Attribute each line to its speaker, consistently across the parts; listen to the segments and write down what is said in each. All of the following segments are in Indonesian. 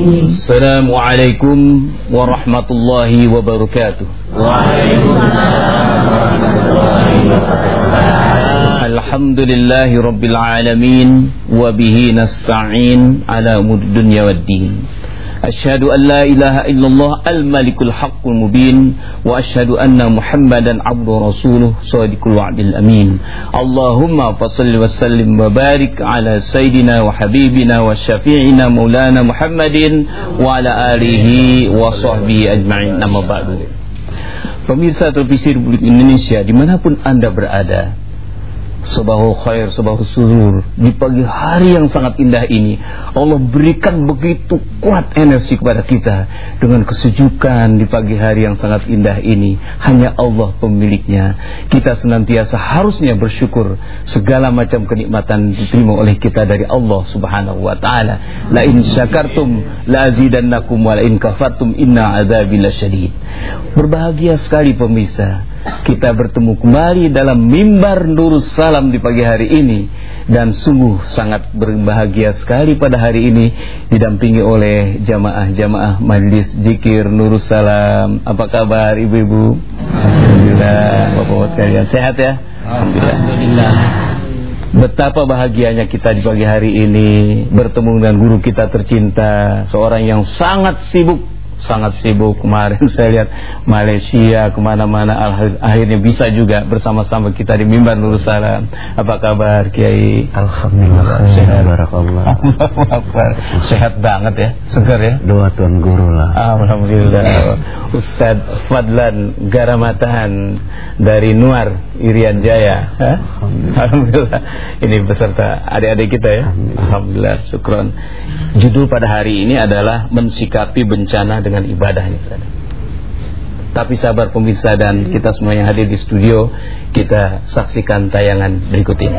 Speaker 1: Assalamualaikum warahmatullahi wabarakatuh.
Speaker 2: Waalaikumsalam warahmatullahi wabarakatuh.
Speaker 1: Alhamdulillahi rabbil alamin wa bihi nasta'in ala umur dunya waddin. أشهد أن لا إله إلا الله الملك الحق المبين وأشهد أن محمدا عبد رسوله صادق الوعد الأمين اللهم فصل وسلم وبارك على سيدنا وحبيبنا وشفيعنا مولانا محمد وعلى آله وصحبه أجمعين أما بعد Pemirsa televisi Republik Indonesia dimanapun Anda berada Subahul khair, subahul surur Di pagi hari yang sangat indah ini Allah berikan begitu kuat energi kepada kita. Dengan kesejukan di pagi hari yang sangat indah ini Hanya Allah pemiliknya. Kita senantiasa harusnya bersyukur. Segala macam kenikmatan diterima oleh kita dari Allah subhanahu wa ta'ala. La in syakartum la azidannakum wa la in kafartum inna azabila syadid. Berbahagia sekali pemirsa kita bertemu kembali dalam mimbar Nur Salam di pagi hari ini dan sungguh sangat berbahagia sekali pada hari ini didampingi oleh jamaah-jamaah majlis zikir Nur Salam. Apa kabar ibu-ibu? Alhamdulillah, Bapak-bapak sekalian sehat ya? Alhamdulillah. Alhamdulillah. Betapa bahagianya kita di pagi hari ini bertemu dengan guru kita tercinta, seorang yang sangat sibuk sangat sibuk. Kemarin saya lihat Malaysia ke mana-mana. Akhirnya bisa juga bersama-sama kita di mimbar Nur Salam. Apa kabar Kiai?
Speaker 3: Alhamdulillah sehat. barakallah.
Speaker 1: Sehat banget ya? Segar ya?
Speaker 3: Doa tuan guru lah.
Speaker 1: Alhamdulillah. Ustaz Fadlan Garamatahan dari Nuar Irian Jaya. Alhamdulillah. Alhamdulillah. Ini beserta adik-adik kita ya. Alhamdulillah. Alhamdulillah syukron. Judul pada hari ini adalah mensikapi bencana dengan ibadahnya tapi sabar pemirsa dan kita semua yang hadir di studio kita saksikan tayangan berikut ini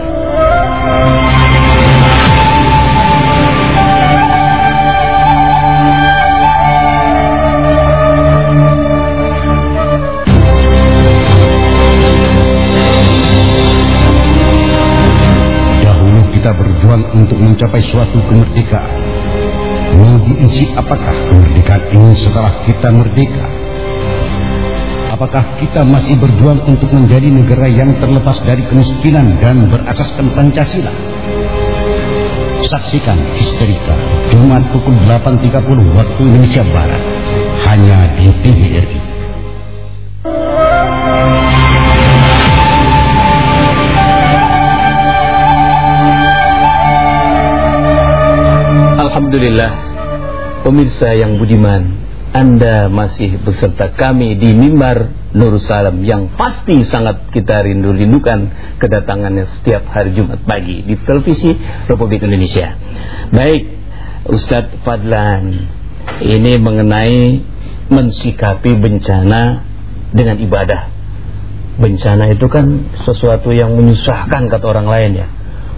Speaker 4: Dahulu kita berjuang untuk mencapai suatu kemerdekaan. Diisi apakah kemerdekaan ini setelah kita merdeka? Apakah kita masih berjuang untuk menjadi negara yang terlepas dari kemiskinan dan berasaskan Pancasila? Saksikan Histerika Jumat pukul 8.30 waktu Indonesia Barat hanya di TVRI.
Speaker 1: Alhamdulillah Pemirsa yang budiman Anda masih beserta kami di mimbar Nur Salam Yang pasti sangat kita rindu-rindukan Kedatangannya setiap hari Jumat pagi Di televisi Republik Indonesia. Baik Ustadz Fadlan Ini mengenai Mensikapi bencana Dengan ibadah. Bencana itu kan sesuatu yang menyusahkan kata orang lain ya.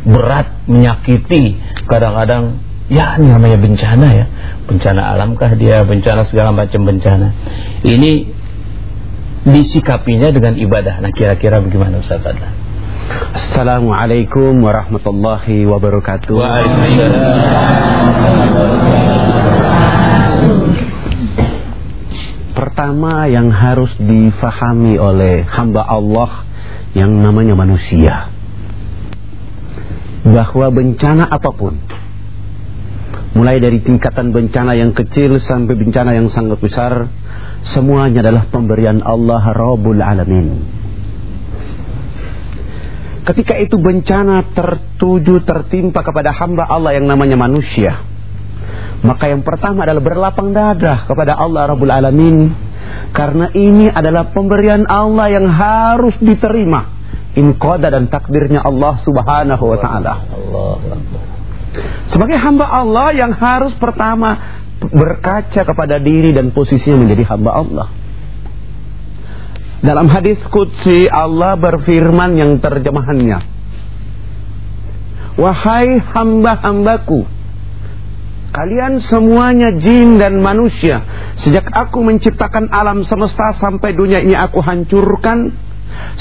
Speaker 1: Berat, menyakiti Kadang-kadang ya ini namanya bencana ya. Bencana alamkah dia? Bencana segala macam bencana. Ini disikapinya dengan ibadah. Nah kira-kira bagaimana Ustaz Adlan
Speaker 3: Assalamualaikum warahmatullahi wabarakatuh. Pertama yang harus difahami oleh hamba Allah yang namanya manusia. Bahwa bencana apa pun mulai dari tingkatan bencana yang kecil sampai bencana yang sangat besar semuanya adalah pemberian Allah Rabbul Alamin. Ketika itu bencana tertuju tertimpa kepada hamba Allah yang namanya manusia maka yang pertama adalah berlapang dada kepada Allah Rabbul Alamin. Karena ini adalah pemberian Allah yang harus diterima. In dan takdirnya Allah Subhanahu wa taala. Allah sebagai hamba Allah yang harus pertama berkaca kepada diri dan posisinya menjadi hamba Allah. Dalam hadis Qudsi Allah berfirman yang terjemahannya. Wahai hamba-hambaku, kalian semuanya jin dan manusia, sejak aku menciptakan alam semesta sampai dunia ini aku hancurkan,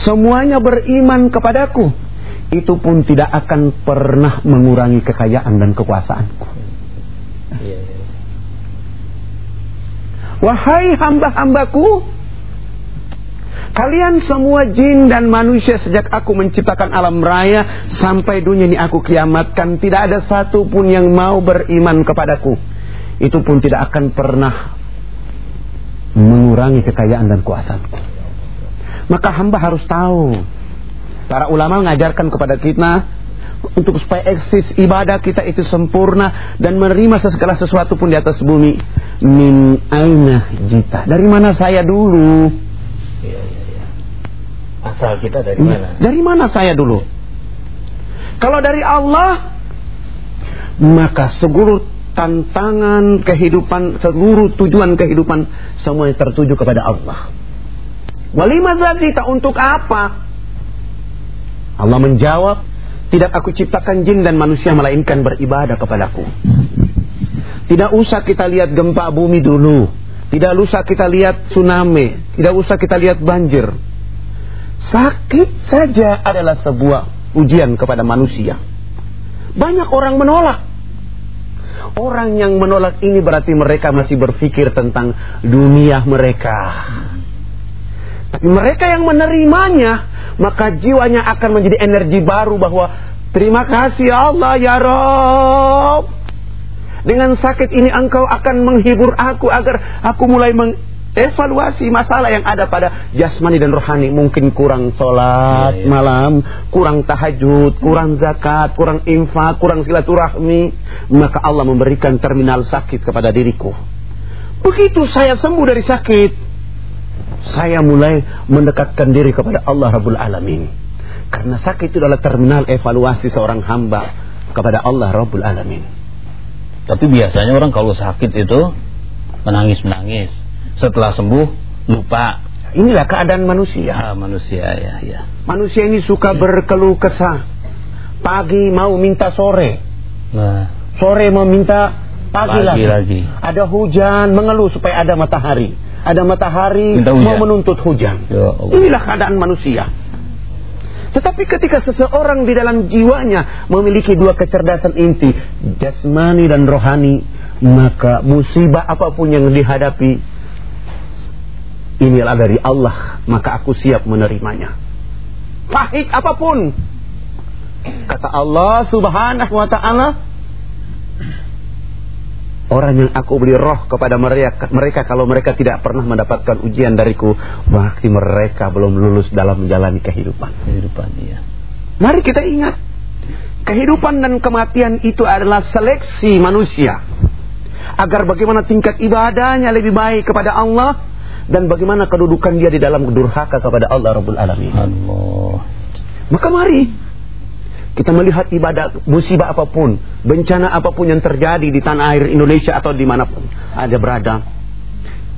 Speaker 3: semuanya beriman kepadaku itu pun tidak akan pernah mengurangi kekayaan dan kekuasaanku. Wahai hamba-hambaku, kalian semua jin dan manusia sejak aku menciptakan alam raya sampai dunia ini aku kiamatkan, tidak ada satu pun yang mau beriman kepadaku. Itu pun tidak akan pernah mengurangi kekayaan dan kuasaku. Maka hamba harus tahu. Para ulama mengajarkan kepada kita untuk supaya eksis ibadah kita itu sempurna dan menerima segala sesuatu pun di atas bumi. Min aina jita. Dari mana saya dulu?
Speaker 1: Iya, iya, iya. Asal kita dari mana?
Speaker 3: dari mana saya dulu? Kalau dari Allah maka seluruh tantangan kehidupan seluruh tujuan kehidupan semuanya tertuju kepada Allah. Walimadzal jita untuk apa Allah menjawab tidak aku ciptakan jin dan manusia melainkan beribadah kepadaku. Tidak usah kita lihat gempa bumi dulu. Tidak usah kita lihat tsunami. Tidak usah kita lihat banjir. Sakit saja adalah sebuah ujian kepada manusia. Banyak orang menolak. Orang yang menolak ini berarti mereka masih berpikir tentang dunia mereka. Tapi mereka yang menerimanya, maka jiwanya akan menjadi energi baru bahwa terima kasih Allah ya Rob. Dengan sakit ini engkau akan menghibur aku agar aku mulai mengevaluasi masalah yang ada pada jasmani dan rohani. Mungkin kurang sholat
Speaker 1: Ya, ya.
Speaker 3: malam, kurang tahajud, kurang zakat, kurang infak, kurang silaturahmi. Maka Allah memberikan terminal sakit kepada diriku. Begitu saya sembuh dari sakit, saya mulai mendekatkan diri kepada Allah Rabbul Alamin. Karena sakit itu adalah terminal evaluasi seorang hamba kepada Allah Rabbul Alamin.
Speaker 1: Tapi biasanya orang kalau sakit itu menangis-menangis. Setelah sembuh lupa.
Speaker 3: Inilah keadaan manusia.
Speaker 1: Ah, manusia ya, ya.
Speaker 3: Manusia ini suka berkeluh kesah. Pagi mau minta sore,
Speaker 1: Nah,
Speaker 3: sore mau minta pagi,
Speaker 1: Pagi lagi.
Speaker 3: Ada hujan, mengeluh supaya ada matahari. Ada matahari mau menuntut hujan.
Speaker 1: Ya Allah.
Speaker 3: Inilah keadaan manusia. Tetapi ketika seseorang di dalam jiwanya memiliki dua kecerdasan inti, jasmani dan rohani, maka musibah apa pun yang dihadapi inilah dari Allah, maka aku siap menerimanya. Pahit apa pun. Kata Allah Subhanahu wa taala, Orang yang aku beri roh kepada mereka, mereka kalau mereka tidak pernah mendapatkan ujian dariku, berarti mereka belum lulus dalam menjalani kehidupan.
Speaker 1: kehidupan iya.
Speaker 3: Mari kita ingat, kehidupan dan kematian itu adalah seleksi manusia. Agar bagaimana tingkat ibadahnya lebih baik kepada Allah dan bagaimana kedudukan dia di dalam durhaka kepada Allah Rabbul Alamin.
Speaker 1: Allah.
Speaker 3: Maka mari kita melihat ibadah musibah apa pun, bencana apa pun yang terjadi di tanah air Indonesia atau di mana pun ada berada.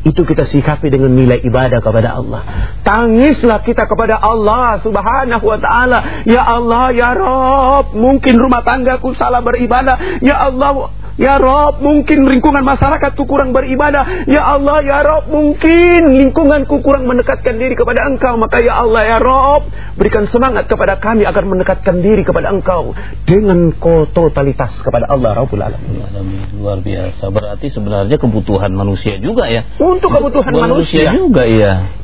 Speaker 3: Itu kita sikapi dengan nilai ibadah kepada Allah. Tangislah kita kepada Allah subhanahu wa ta'ala. Ya Allah, Ya Rob, mungkin rumah tanggaku salah beribadah. Ya Allah, Ya Rob, mungkin lingkungan masyarakatku kurang beribadah. Ya Allah, Ya Rob, mungkin lingkunganku kurang mendekatkan diri kepada Engkau. Maka Ya Allah, Ya Rob, berikan semangat kepada kami agar mendekatkan diri kepada Engkau. Dengan totalitas kepada Allah Rabbul Alamin.
Speaker 1: Luar biasa. Berarti sebenarnya kebutuhan manusia juga ya.
Speaker 3: Untuk kebutuhan manusia.
Speaker 1: juga iya.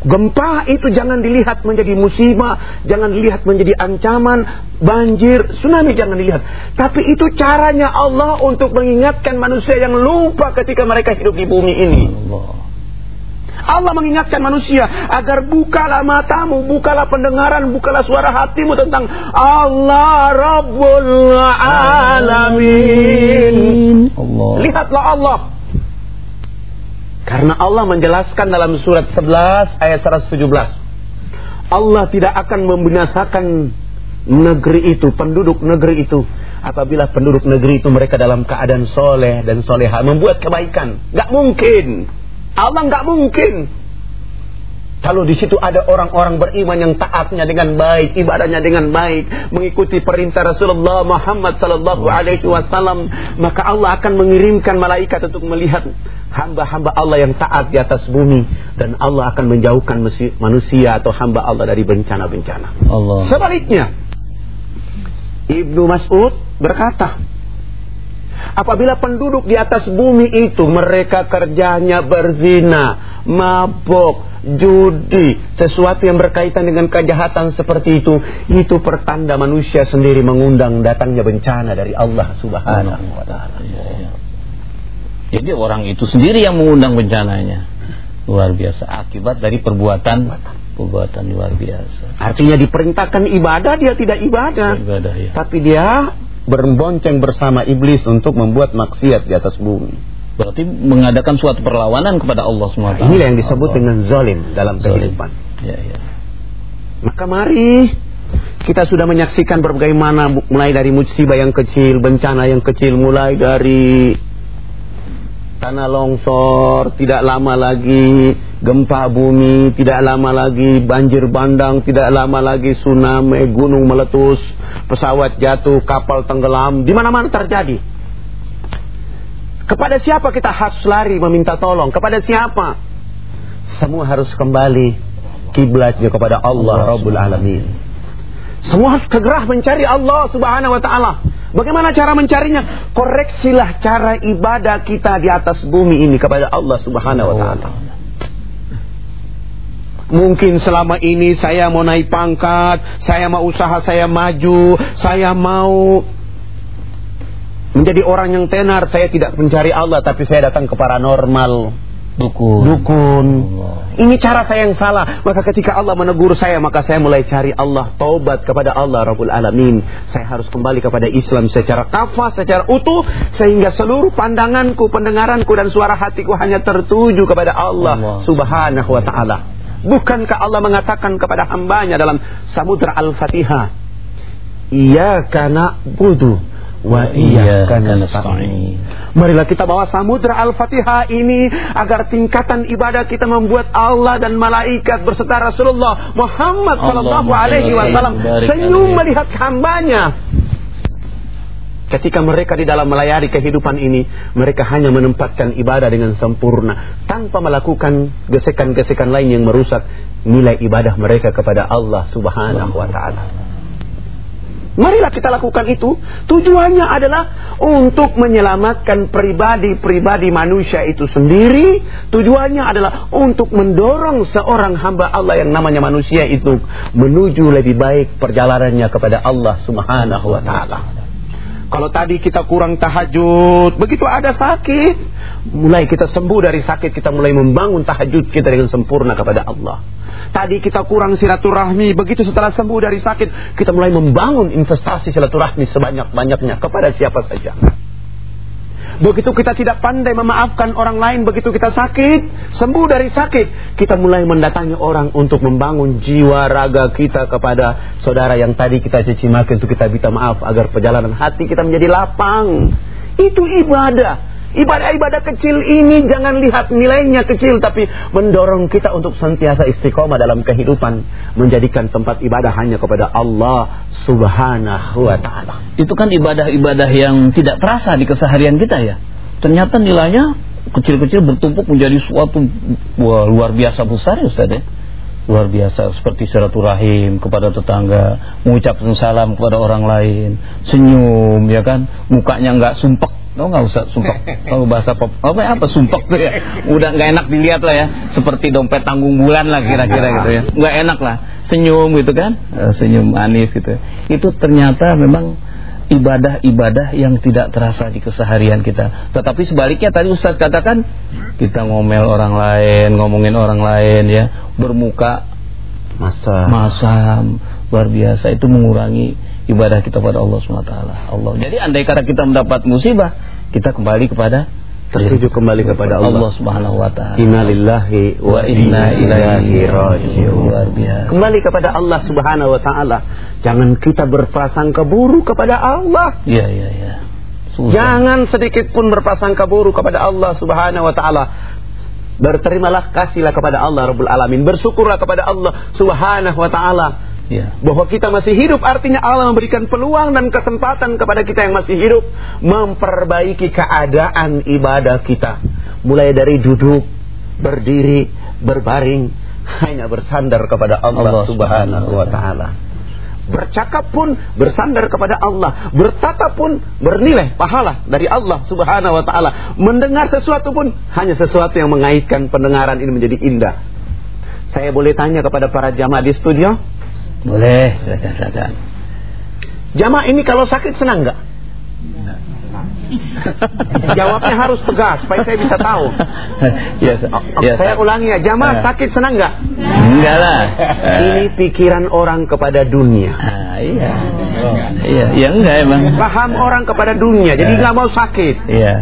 Speaker 3: Gempa itu jangan dilihat menjadi musibah, jangan dilihat menjadi ancaman, banjir, tsunami jangan dilihat. Tapi itu caranya Allah untuk mengingatkan manusia yang lupa ketika mereka hidup di bumi ini.
Speaker 1: Allah.
Speaker 3: Allah mengingatkan manusia agar bukalah matamu, bukalah pendengaran, bukalah suara hatimu tentang Allah Rabbul Alamin.
Speaker 1: Allah.
Speaker 3: Lihatlah Allah. Karena Allah menjelaskan dalam surat 11 ayat 117. Allah tidak akan membinasakan negeri itu, penduduk negeri itu. Apabila penduduk negeri itu mereka dalam keadaan soleh dan soleha. Membuat kebaikan. Gak mungkin. Allah gak mungkin. Kalau di situ ada orang-orang beriman yang taatnya dengan baik, ibadahnya dengan baik, mengikuti perintah Rasulullah Muhammad sallallahu alaihi wasallam, maka Allah akan mengirimkan malaikat untuk melihat hamba-hamba Allah yang taat di atas bumi dan Allah akan menjauhkan manusia atau hamba Allah dari bencana-bencana.
Speaker 1: Allah.
Speaker 3: Sebaliknya, Ibnu Mas'ud berkata, Apabila penduduk di atas bumi itu mereka kerjanya berzina, mabok, judi, sesuatu yang berkaitan dengan kejahatan seperti itu, itu pertanda manusia sendiri mengundang datangnya bencana dari Allah Subhanahu wa taala.
Speaker 1: Jadi orang itu sendiri yang mengundang bencananya. Luar biasa akibat dari perbuatan perbuatan luar biasa.
Speaker 3: Artinya diperintahkan ibadah dia tidak ibadah.
Speaker 1: Ibadah ya.
Speaker 3: Tapi dia berbonceng bersama iblis untuk membuat maksiat di atas bumi.
Speaker 1: Berarti mengadakan suatu perlawanan kepada Allah SWT.
Speaker 3: Nah, inilah yang disebut
Speaker 1: Allah.
Speaker 3: dengan zalim dalam
Speaker 1: Zalim.
Speaker 3: kehidupan.
Speaker 1: Ya, ya.
Speaker 3: Maka mari kita sudah menyaksikan berbagai mana bu- mulai dari musibah yang kecil, bencana yang kecil, mulai dari tanah longsor, tidak lama lagi gempa bumi, tidak lama lagi banjir bandang, tidak lama lagi tsunami, gunung meletus, pesawat jatuh, kapal tenggelam, di mana-mana terjadi. Kepada siapa kita harus lari meminta tolong? Kepada siapa? Semua harus kembali kiblatnya kepada Allah, Rabbul Alamin. Semua harus kegerah mencari Allah Subhanahu wa taala. Bagaimana cara mencarinya? Koreksilah cara ibadah kita di atas bumi ini kepada Allah Subhanahu wa taala. Mungkin selama ini saya mau naik pangkat, saya mau usaha, saya maju, saya mau menjadi orang yang tenar, saya tidak mencari Allah tapi saya datang ke paranormal,
Speaker 1: Dukun.
Speaker 3: dukun.
Speaker 1: Allah.
Speaker 3: Ini cara saya yang salah. Maka ketika Allah menegur saya, maka saya mulai cari Allah, taubat kepada Allah Rabbul Alamin. Saya harus kembali kepada Islam secara kafah, secara utuh, sehingga seluruh pandanganku, pendengaranku dan suara hatiku hanya tertuju kepada Allah,
Speaker 1: Allah.
Speaker 3: Subhanahu wa taala. Bukankah Allah mengatakan kepada hambanya dalam Samudra Al-Fatihah, Iyyaka na'budu wa iyyaka nasta'in. Marilah kita bawa samudra Al-Fatihah ini agar tingkatan ibadah kita membuat Allah dan malaikat berserta Rasulullah Muhammad sallallahu alaihi wasallam senyum melihat hambanya. Ketika mereka di dalam melayari kehidupan ini, mereka hanya menempatkan ibadah dengan sempurna tanpa melakukan gesekan-gesekan lain yang merusak nilai ibadah mereka kepada Allah Subhanahu wa taala. Marilah kita lakukan itu. Tujuannya adalah untuk menyelamatkan pribadi-pribadi manusia itu sendiri. Tujuannya adalah untuk mendorong seorang hamba Allah yang namanya manusia itu menuju lebih baik perjalanannya kepada Allah Subhanahu wa taala. Kalau tadi kita kurang tahajud, begitu ada sakit, mulai kita sembuh dari sakit, kita mulai membangun tahajud kita dengan sempurna kepada Allah. Tadi kita kurang silaturahmi, begitu setelah sembuh dari sakit, kita mulai membangun investasi silaturahmi sebanyak-banyaknya kepada siapa saja. Begitu kita tidak pandai memaafkan orang lain, begitu kita sakit, sembuh dari sakit, kita mulai mendatangi orang untuk membangun jiwa raga kita kepada saudara yang tadi kita caci maki untuk kita minta maaf agar perjalanan hati kita menjadi lapang. Itu ibadah. Ibadah-ibadah kecil ini jangan lihat nilainya kecil tapi mendorong kita untuk senantiasa istiqomah dalam kehidupan menjadikan tempat ibadah hanya kepada Allah Subhanahu wa taala.
Speaker 1: Itu kan ibadah-ibadah yang tidak terasa di keseharian kita ya. Ternyata nilainya kecil-kecil bertumpuk menjadi suatu wah, luar biasa besar ya Ustaz ya. Luar biasa seperti silaturahim kepada tetangga, mengucapkan salam kepada orang lain, senyum ya kan, mukanya nggak sumpek Tahu nggak usah sumpek? Tahu bahasa pop apa apa sumpek tuh ya? Udah nggak enak dilihat lah ya, seperti dompet tanggung bulan lah kira-kira gitu ya. Nggak enak lah, senyum gitu kan, Eh, senyum manis gitu. Itu ternyata memang ibadah-ibadah yang tidak terasa di keseharian kita. Tetapi sebaliknya tadi Ustaz katakan kita ngomel orang lain, ngomongin orang lain ya, bermuka
Speaker 3: Masa
Speaker 1: masam luar biasa itu mengurangi ibadah kita pada Allah SWT. Allah. Jadi andai kata kita mendapat musibah, kita kembali kepada
Speaker 3: tertuju kembali kepada Allah.
Speaker 1: Allah Subhanahu wa taala.
Speaker 3: Innalillahi
Speaker 1: Wa inna ilaihi raji'un.
Speaker 3: Kembali kepada Allah Subhanahu wa taala. Jangan kita berprasangka buruk kepada Allah.
Speaker 1: Iya iya iya.
Speaker 3: Jangan sedikit pun berprasangka buruk kepada Allah Subhanahu wa taala. Berterimalah kasihlah kepada Allah Rabbul Alamin. Bersyukurlah kepada Allah Subhanahu wa taala.
Speaker 1: Iya.
Speaker 3: Bahwa kita masih hidup artinya Allah memberikan peluang dan kesempatan kepada kita yang masih hidup memperbaiki keadaan ibadah kita. Mulai dari duduk, berdiri, berbaring, hanya bersandar kepada Allah,
Speaker 1: Allah
Speaker 3: Subhanahu wa taala. Bercakap pun bersandar kepada Allah. Bertatap pun bernilai pahala dari Allah subhanahu wa ta'ala. Mendengar sesuatu pun hanya sesuatu yang mengaitkan pendengaran ini menjadi indah. Saya boleh tanya kepada para jamaah di studio?
Speaker 1: Boleh, silakan, silakan.
Speaker 3: Jamaah ini kalau sakit senang nggak? Jawabnya harus tegas supaya saya bisa tahu.
Speaker 1: ya, ya,
Speaker 3: saya ulangi ya, jamaah
Speaker 1: Eh.
Speaker 3: sakit senang nggak?
Speaker 1: Enggak lah.
Speaker 3: Ini pikiran orang kepada dunia.
Speaker 1: Ah, iya. Iya, ya enggak emang.
Speaker 3: Paham orang kepada dunia, jadi nggak mau sakit.
Speaker 1: Iya.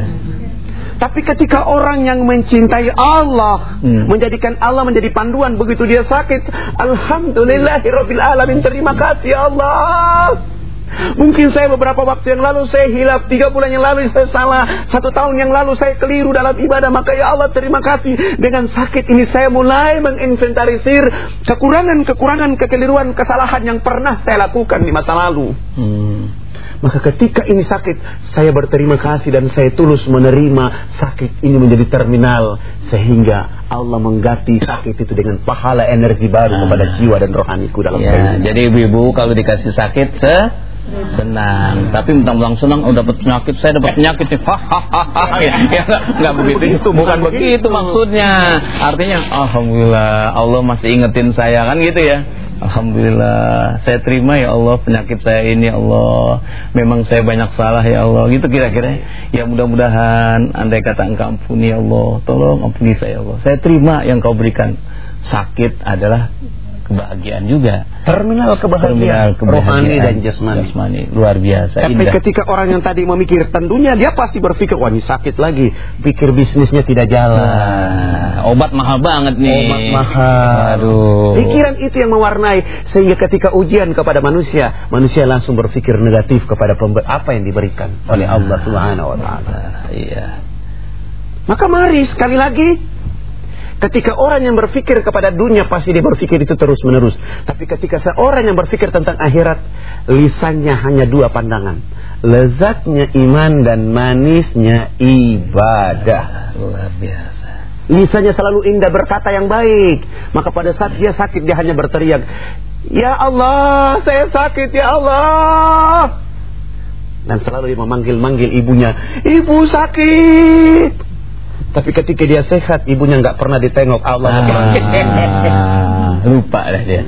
Speaker 3: Tapi ketika orang yang mencintai Allah,
Speaker 1: Hmm.
Speaker 3: menjadikan Allah menjadi panduan begitu dia sakit, alhamdulillahirabbil alamin. Terima kasih Allah. Mungkin saya beberapa waktu yang lalu saya hilaf, tiga bulan yang lalu saya salah, satu tahun yang lalu saya keliru dalam ibadah. Maka ya Allah terima kasih dengan sakit ini saya mulai menginventarisir kekurangan-kekurangan, kekeliruan, kesalahan yang pernah saya lakukan di masa lalu.
Speaker 1: Hmm.
Speaker 3: Maka ketika ini sakit, saya berterima kasih dan saya tulus menerima sakit ini menjadi terminal. Sehingga Allah mengganti sakit itu dengan pahala energi baru kepada jiwa dan rohaniku dalam
Speaker 1: Ya,
Speaker 3: kehidupan.
Speaker 1: jadi ibu-ibu kalau dikasih sakit se senang, tapi mentang-mentang senang oh dapat penyakit, saya dapat penyakit nih. Hahaha. ya, ya enggak, enggak begitu itu, bukan begitu maksudnya. Artinya alhamdulillah Allah masih ingetin saya kan gitu ya. Alhamdulillah. Saya terima ya Allah penyakit saya ini ya Allah. Memang saya banyak salah ya Allah. Gitu kira-kira. Ya mudah-mudahan Andai kata engkau ampuni ya Allah. Tolong ampuni saya ya Allah. Saya terima yang kau berikan. Sakit adalah kebahagiaan juga
Speaker 3: Terminal kebahagiaan,
Speaker 1: Terminal
Speaker 3: rohani dan jasmani.
Speaker 1: jasmani. Luar biasa
Speaker 3: Tapi
Speaker 1: indah
Speaker 3: ketika orang yang tadi memikir tentunya dia pasti berpikir wah ini sakit lagi, pikir bisnisnya tidak jalan.
Speaker 1: Nah, Obat mahal banget nih
Speaker 3: Obat mahal.
Speaker 1: Aduh
Speaker 3: Pikiran itu yang mewarnai sehingga ketika ujian kepada manusia, manusia langsung berpikir negatif kepada pember apa yang diberikan oleh Allah Subhanahu wa taala.
Speaker 1: Nah, Iya
Speaker 3: Maka mari sekali lagi Ketika orang yang berpikir kepada dunia pasti dia berpikir itu terus menerus. Tapi ketika seorang yang berpikir tentang akhirat, lisannya hanya dua pandangan. Lezatnya iman dan manisnya ibadah.
Speaker 1: Luar biasa
Speaker 3: Lisannya selalu indah berkata yang baik. Maka pada saat dia sakit dia hanya berteriak, "Ya Allah, saya sakit ya Allah." Dan selalu dia memanggil-manggil ibunya, "Ibu sakit." Tapi ketika dia sehat, ibunya nggak pernah ditengok Allah.
Speaker 1: ah, Lupa dah dia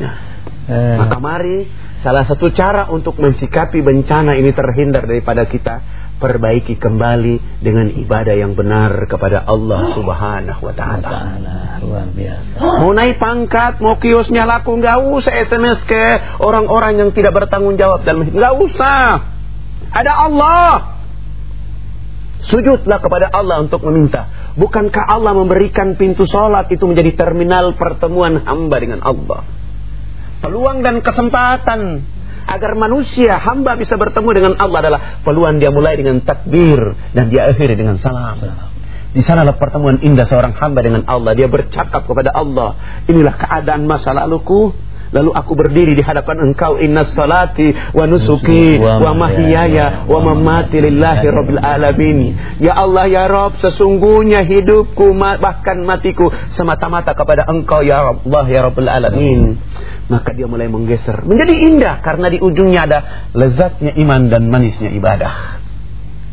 Speaker 1: Eh,
Speaker 3: Maka mari salah satu cara untuk mensikapi bencana ini terhindar daripada kita perbaiki kembali dengan ibadah yang benar kepada Allah Subhanahu wa taala.
Speaker 1: Luar biasa
Speaker 3: Mau naik pangkat, mau kiosnya laku, nggak usah SMS ke orang-orang yang tidak bertanggung jawab dalam hidup. Nggak usah. Ada Allah. Sujudlah kepada Allah untuk meminta. Bukankah Allah memberikan pintu sholat itu menjadi terminal pertemuan hamba dengan Allah? Peluang dan kesempatan agar manusia hamba bisa bertemu dengan Allah adalah peluang dia mulai dengan takbir dan dia akhiri dengan salam. Di sanalah pertemuan indah seorang hamba dengan Allah. Dia bercakap kepada Allah. Inilah keadaan masa laluku. Lalu aku berdiri di hadapan engkau Inna salati wa nusuki wa mahyaya wa mamati lillahi rabbil alamin. Ya Allah ya Rabb sesungguhnya hidupku bahkan matiku semata-mata kepada engkau ya Allah ya rabbil alamin. Maka dia mulai menggeser. Menjadi indah karena di ujungnya ada lezatnya iman dan manisnya ibadah.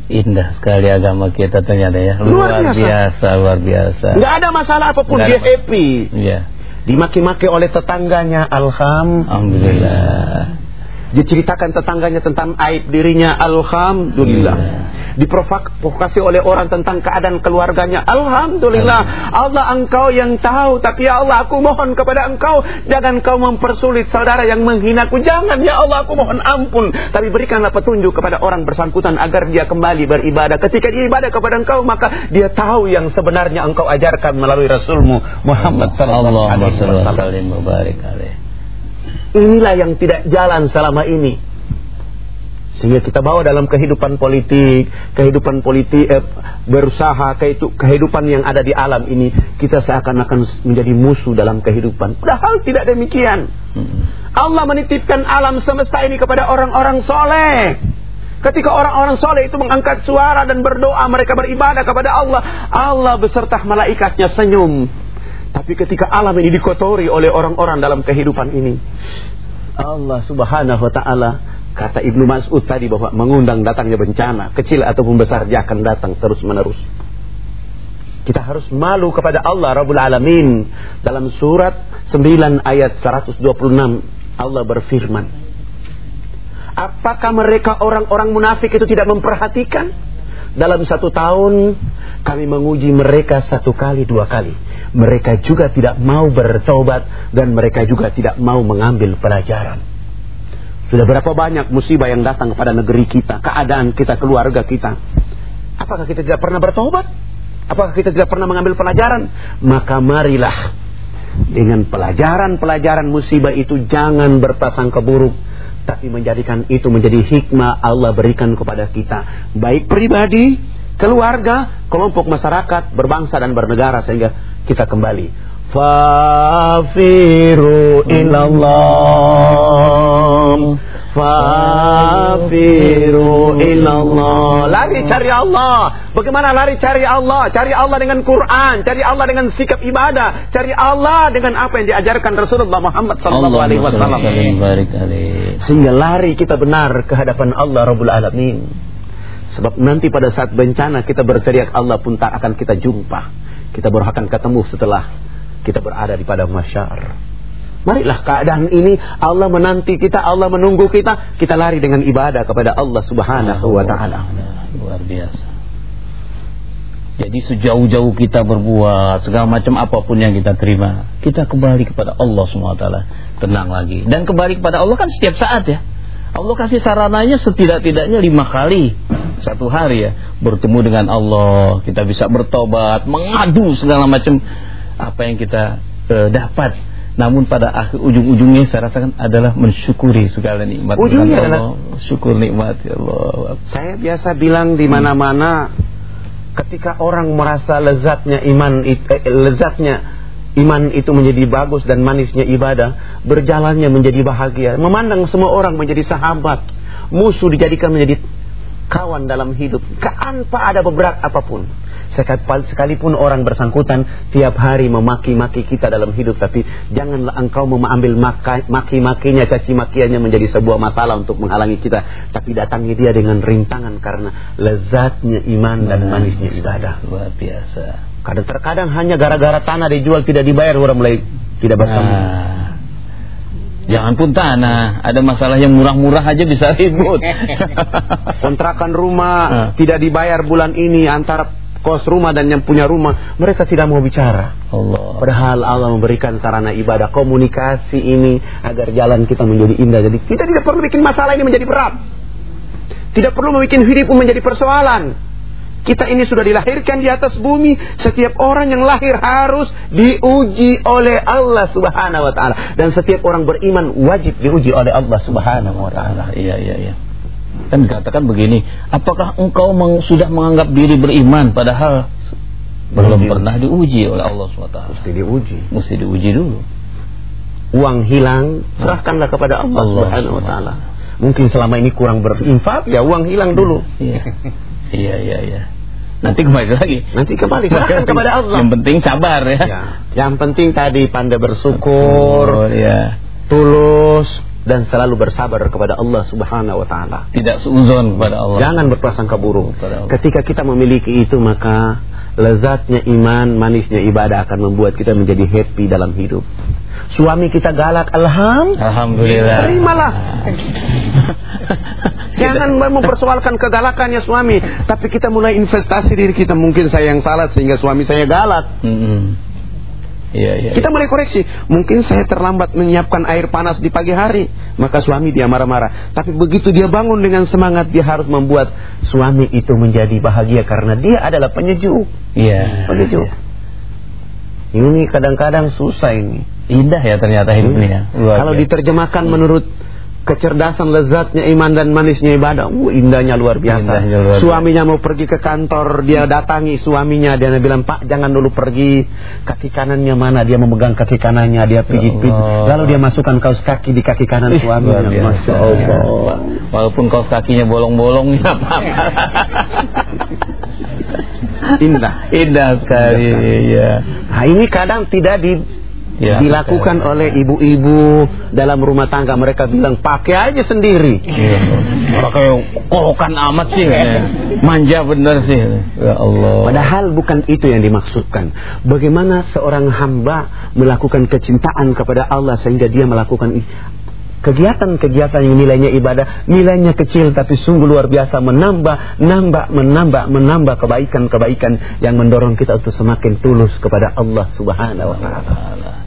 Speaker 1: Indah sekali agama kita ternyata ya.
Speaker 3: Luar
Speaker 1: Luar
Speaker 3: biasa.
Speaker 1: biasa Luar biasa.
Speaker 3: Nggak ada masalah apa pun
Speaker 1: Nggak
Speaker 3: dia
Speaker 1: ada.
Speaker 3: happy.
Speaker 1: Iya
Speaker 3: Dimaki-maki oleh tetangganya. Alham
Speaker 1: Alhamdulillah
Speaker 3: Diceritakan tetangganya tentang aib dirinya. Alhamdulillah.
Speaker 1: Iya.
Speaker 3: Diprovokasi oleh orang tentang keadaan keluarganya. Alhamdulillah. Allah engkau yang tahu. Tapi ya Allah aku mohon kepada engkau Jangan kau mempersulit saudara yang menghinaku. Jangan ya Allah aku mohon ampun. Tapi berikanlah petunjuk kepada orang bersangkutan Agar dia kembali beribadah. Ketika dia ibadah kepada engkau Maka dia tahu yang sebenarnya engkau ajarkan Melalui Rasulmu Muhammad sallallahu alaihi wasallam. Inilah yang tidak jalan selama ini. Sehingga kita bawa dalam kehidupan politik, kehidupan politik eh, berusaha, kehidu- kehidupan yang ada di alam ini, kita seakan-akan menjadi musuh dalam kehidupan. Padahal tidak demikian. Allah menitipkan alam semesta ini kepada orang-orang soleh. Ketika orang-orang soleh itu mengangkat suara dan berdoa, mereka beribadah kepada Allah. Allah beserta malaikatnya senyum. Tapi ketika alam ini dikotori oleh orang-orang dalam kehidupan ini, Allah Subhanahu wa taala kata Ibnu Mas'ud tadi bahwa mengundang datangnya bencana, kecil ataupun besar dia akan datang terus-menerus. Kita harus malu kepada Allah Rabbul Alamin. Dalam surat 9 ayat 126 Allah berfirman. Apakah mereka orang-orang munafik itu tidak memperhatikan? Dalam satu tahun kami menguji mereka satu kali dua kali. Mereka juga tidak mau bertobat dan mereka juga tidak mau mengambil pelajaran. Sudah berapa banyak musibah yang datang kepada negeri kita, keadaan kita, keluarga kita. Apakah kita tidak pernah bertobat? Apakah kita tidak pernah mengambil pelajaran? Maka marilah dengan pelajaran-pelajaran musibah itu jangan berprasangka buruk tapi menjadikan itu menjadi hikmah Allah berikan kepada kita baik pribadi, keluarga, kelompok masyarakat, berbangsa dan bernegara sehingga kita kembali fafiru ilallah. Fafiru ilallah. Lari cari Allah. Bagaimana lari cari Allah? Cari Allah dengan Quran Cari Allah dengan sikap ibadah Cari Allah dengan apa yang diajarkan Rasulullah Muhammad Wasallam. Sehingga lari kita benar ke hadapan Allah Rabbul Alamin. Sebab nanti pada saat bencana kita berteriak Allah pun tak akan kita jumpa. Kita baru akan ketemu setelah kita berada di padang masyar Marilah keadaan ini Allah menanti kita, Allah menunggu kita, kita lari dengan ibadah kepada Allah Subhanahu wa taala.
Speaker 1: Luar biasa. Jadi sejauh-jauh kita berbuat segala macam apa pun yang kita terima, kita kembali kepada Allah SWT. Tenang lagi. Dan kembali kepada Allah kan setiap saat ya. Allah kasih sarananya setidak-tidaknya lima kali satu hari ya bertemu dengan Allah kita bisa bertobat mengadu segala macam apa yang kita uh, dapat namun pada akhir ujung-ujungnya saya rasakan adalah mensyukuri segala nikmat
Speaker 3: Ujungnya
Speaker 1: Allah. Syukur nikmat ya Allah.
Speaker 3: Saya biasa bilang di mana-mana ketika orang merasa lezatnya iman eh, lezatnya iman itu menjadi bagus dan manisnya ibadah, berjalannya menjadi bahagia, memandang semua orang menjadi sahabat, musuh dijadikan menjadi kawan dalam hidup, tanpa ada beberat apa pun. Sekalipun orang bersangkutan tiap hari memaki-maki kita dalam hidup. Tapi janganlah engkau mengambil maki-makinya, caci makiannya menjadi sebuah masalah untuk menghalangi kita. Tapi datangi dia dengan rintangan karena lezatnya iman dan manisnya ibadah.
Speaker 1: Luar biasa.
Speaker 3: Kadang terkadang hanya gara-gara tanah dijual tidak dibayar orang mulai tidak bersama
Speaker 1: nah. Jangan pun tanah, ada masalah yang murah-murah aja bisa ribut.
Speaker 3: Kontrakan rumah nah. tidak dibayar bulan ini antara kos rumah dan yang punya rumah, mereka tidak mau bicara.
Speaker 1: Allah.
Speaker 3: Padahal Allah memberikan sarana ibadah komunikasi ini agar jalan kita menjadi indah. Jadi kita tidak perlu bikin masalah ini menjadi berat. Tidak perlu membuat hidup menjadi persoalan. Kita ini sudah dilahirkan di atas bumi. Setiap orang yang lahir harus diuji oleh Allah Subhanahu wa taala dan setiap orang beriman wajib diuji oleh Allah Subhanahu wa taala.
Speaker 1: Iya iya iya. Kan dikatakan begini, apakah engkau meng, sudah menganggap diri beriman padahal belum
Speaker 3: Uji.
Speaker 1: pernah diuji oleh Allah SWT.
Speaker 3: Mesti diuji.
Speaker 1: Mesti diuji dulu.
Speaker 3: Uang hilang, serahkanlah kepada Allah,
Speaker 1: Allah
Speaker 3: Subhanahu wa taala. Mungkin selama ini kurang berinfak, ya uang hilang dulu.
Speaker 1: Iya. iya, iya, iya. Nanti kembali lagi.
Speaker 3: Nanti kembali serahkan kepada Allah.
Speaker 1: Yang penting sabar ya.
Speaker 3: Ya. Yang penting tadi pandai bersyukur,
Speaker 1: Oh, ya.
Speaker 3: tulus dan selalu bersabar kepada Allah Subhanahu wa taala.
Speaker 1: Tidak seuzon kepada Allah.
Speaker 3: Jangan berprasangka buruk. Ketika kita memiliki itu maka lezatnya iman, manisnya ibadah akan membuat kita menjadi happy dalam hidup. Suami kita galak, alham,
Speaker 1: Alhamdulillah.
Speaker 3: terimalah. Jangan mempersoalkan kegalakannya suami, tapi kita mulai investasi diri kita. Mungkin saya yang salah sehingga suami saya galak.
Speaker 1: Mm-mm. Iya, iya.
Speaker 3: Kita mulai koreksi. Mungkin saya terlambat menyiapkan air panas di pagi hari. Maka suami dia marah-marah. Tapi begitu dia bangun dengan semangat, dia harus membuat suami itu menjadi bahagia. Karena dia adalah penyejuk.
Speaker 1: Iya.
Speaker 3: Penyejuk. Ini kadang-kadang susah ini.
Speaker 1: Indah ya ternyata hidup ini ya. Luar
Speaker 3: Kalau
Speaker 1: biasa.
Speaker 3: diterjemahkan menurut kecerdasan lezatnya iman dan manisnya ibadah. Uh, indahnya luar biasa.
Speaker 1: Indahnya luar biasa.
Speaker 3: Suaminya mau pergi ke kantor, dia datangi suaminya, dia bilang, "Pak, jangan dulu pergi. Kaki kanannya mana?" Dia memegang kaki kanannya, dia pijit-pijit.
Speaker 1: Allah.
Speaker 3: Lalu dia masukkan kaos kaki di kaki kanan
Speaker 1: Ih,
Speaker 3: suaminya.
Speaker 1: luar biasa.
Speaker 3: Masya Allah.
Speaker 1: Walaupun kaos kakinya bolong-bolong nggak apa-apa.
Speaker 3: Indah.
Speaker 1: Indah sekali. Iya.
Speaker 3: Nah, ini kadang tidak di
Speaker 1: Ya,
Speaker 3: dilakukan
Speaker 1: betul.
Speaker 3: oleh ibu-ibu dalam rumah tangga mereka bilang pakai aja sendiri.
Speaker 1: Iya. Pakai kolokan amat sih. ya. Manja bener sih. Ya Allah.
Speaker 3: Padahal bukan itu yang dimaksudkan. Bagaimana seorang hamba melakukan kecintaan kepada Allah sehingga dia melakukan kegiatan-kegiatan yang nilainya ibadah, nilainya kecil tapi sungguh luar biasa menambah, nambah, menambah, menambah kebaikan-kebaikan yang mendorong kita untuk semakin tulus kepada Allah Subhanahu wa taala.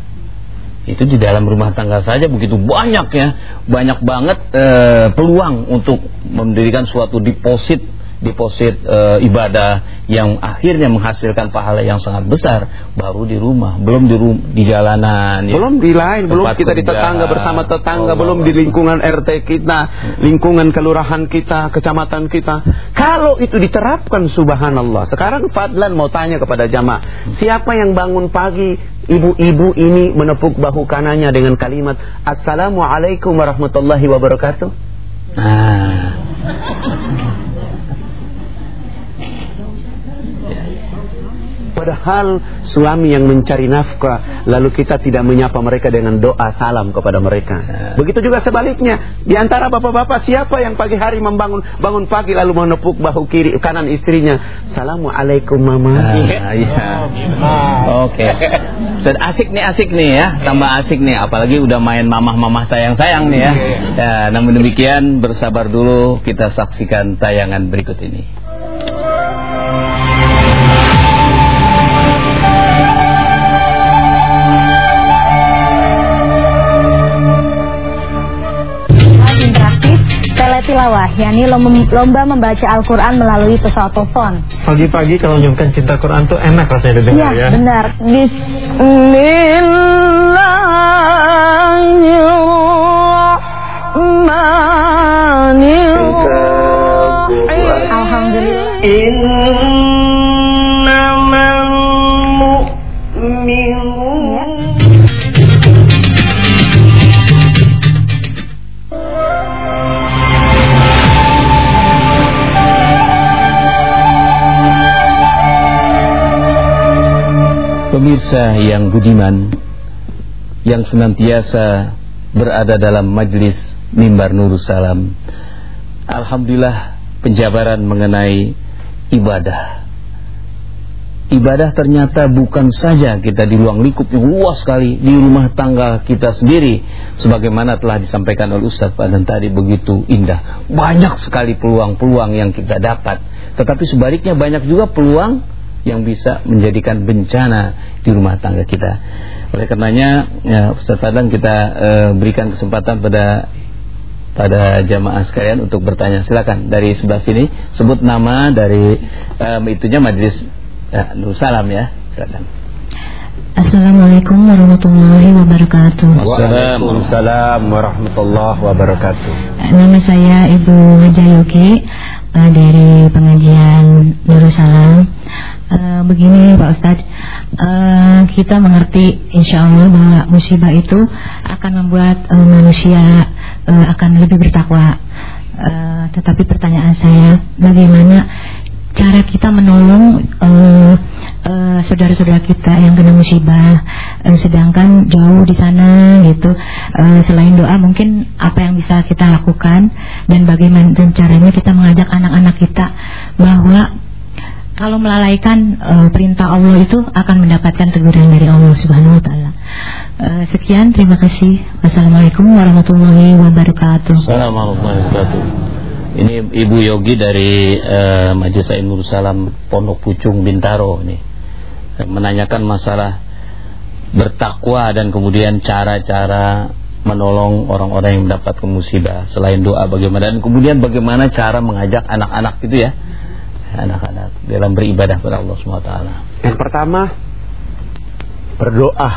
Speaker 1: Itu di dalam rumah tangga saja begitu banyak ya, banyak banget eh, peluang untuk mendirikan suatu deposit deposit eh, ibadah yang akhirnya menghasilkan pahala yang sangat besar baru di rumah, belum di rum- di jalanan ya.
Speaker 3: Belum di lain, belum kita di
Speaker 1: kerja.
Speaker 3: tetangga bersama tetangga,
Speaker 1: Oh,
Speaker 3: belum di lingkungan RT kita, lingkungan kelurahan kita, kecamatan kita. Kalau itu diterapkan subhanallah. Sekarang Fadlan mau tanya kepada jamaah, siapa yang bangun pagi ibu-ibu ini menepuk bahu kanannya dengan kalimat Assalamualaikum warahmatullahi wabarakatuh?
Speaker 1: Nah,
Speaker 3: Padahal suami yang mencari nafkah Lalu kita tidak menyapa mereka dengan doa salam kepada mereka Begitu juga sebaliknya Di antara bapak-bapak siapa yang pagi hari membangun Bangun pagi lalu menepuk bahu kiri kanan istrinya Assalamualaikum mama
Speaker 1: Ah, iya. Oke. Dan asik nih, asik nih ya. Tambah asik nih. Apalagi udah main mamah-mamah sayang-sayang nih ya. Ya, namun demikian bersabar dulu. Kita saksikan tayangan berikut ini.
Speaker 5: Teletilawah yakni lomba, lomba membaca Al-Quran melalui pesawat telepon.
Speaker 2: Pagi-pagi kalau nyumkan cinta Quran tuh enak rasanya didengar
Speaker 5: Iya
Speaker 2: ya.
Speaker 5: benar. Bismillahirrahmanirrahim. Alhamdulillah
Speaker 1: Yang budiman yang senantiasa berada dalam majlis mimbar Nurul Salam. Alhamdulillah penjabaran mengenai ibadah. Ibadah ternyata bukan saja kita di ruang lingkup yang luas sekali di rumah tangga kita sendiri sebagaimana telah disampaikan oleh Ustaz Padan tadi begitu indah. Banyak sekali peluang-peluang yang kita dapat. Tetapi sebaliknya banyak juga peluang yang bisa menjadikan bencana di rumah tangga kita. Oleh karenanya ya, Ustaz Fadlan kita eh, berikan kesempatan pada pada jamaah sekalian untuk bertanya. Silakan dari sebelah sini sebut nama dari em, itunya majelis ya, Nur Salam ya. Silakan.
Speaker 5: Assalamualaikum warahmatullahi wabarakatuh
Speaker 3: Waalaikumsalam warahmatullahi wabarakatuh
Speaker 5: Nama saya Ibu Haja Yogi eh, dari pengajian Nurul Eh, begini Pak Ustadz, eh, kita mengerti insya Allah bahwa musibah itu akan membuat eh, manusia eh, akan lebih bertakwa. Eh, tetapi pertanyaan saya, bagaimana cara kita menolong eh, eh, saudara-saudara kita yang kena musibah, eh, sedangkan jauh di sana gitu. Eh, selain doa, mungkin apa yang bisa kita lakukan dan bagaimana dan caranya kita mengajak anak-anak kita bahwa kalau melalaikan eh, perintah Allah itu akan mendapatkan teguran dari Allah Subhanahu wa taala. Eh, sekian, terima kasih. Wassalamualaikum warahmatullahi wabarakatuh.
Speaker 1: Assalamualaikum warahmatullahi wabarakatuh. Ini Ibu Yogi dari eh, Majelis Nur Salam Pondok Pucung Bintaro nih. Menanyakan masalah bertakwa dan kemudian cara-cara menolong orang-orang yang mendapat musibah selain doa bagaimana dan kemudian bagaimana cara mengajak anak-anak gitu ya anak-anak dalam beribadah kepada Allah SWT
Speaker 3: Yang pertama berdoa.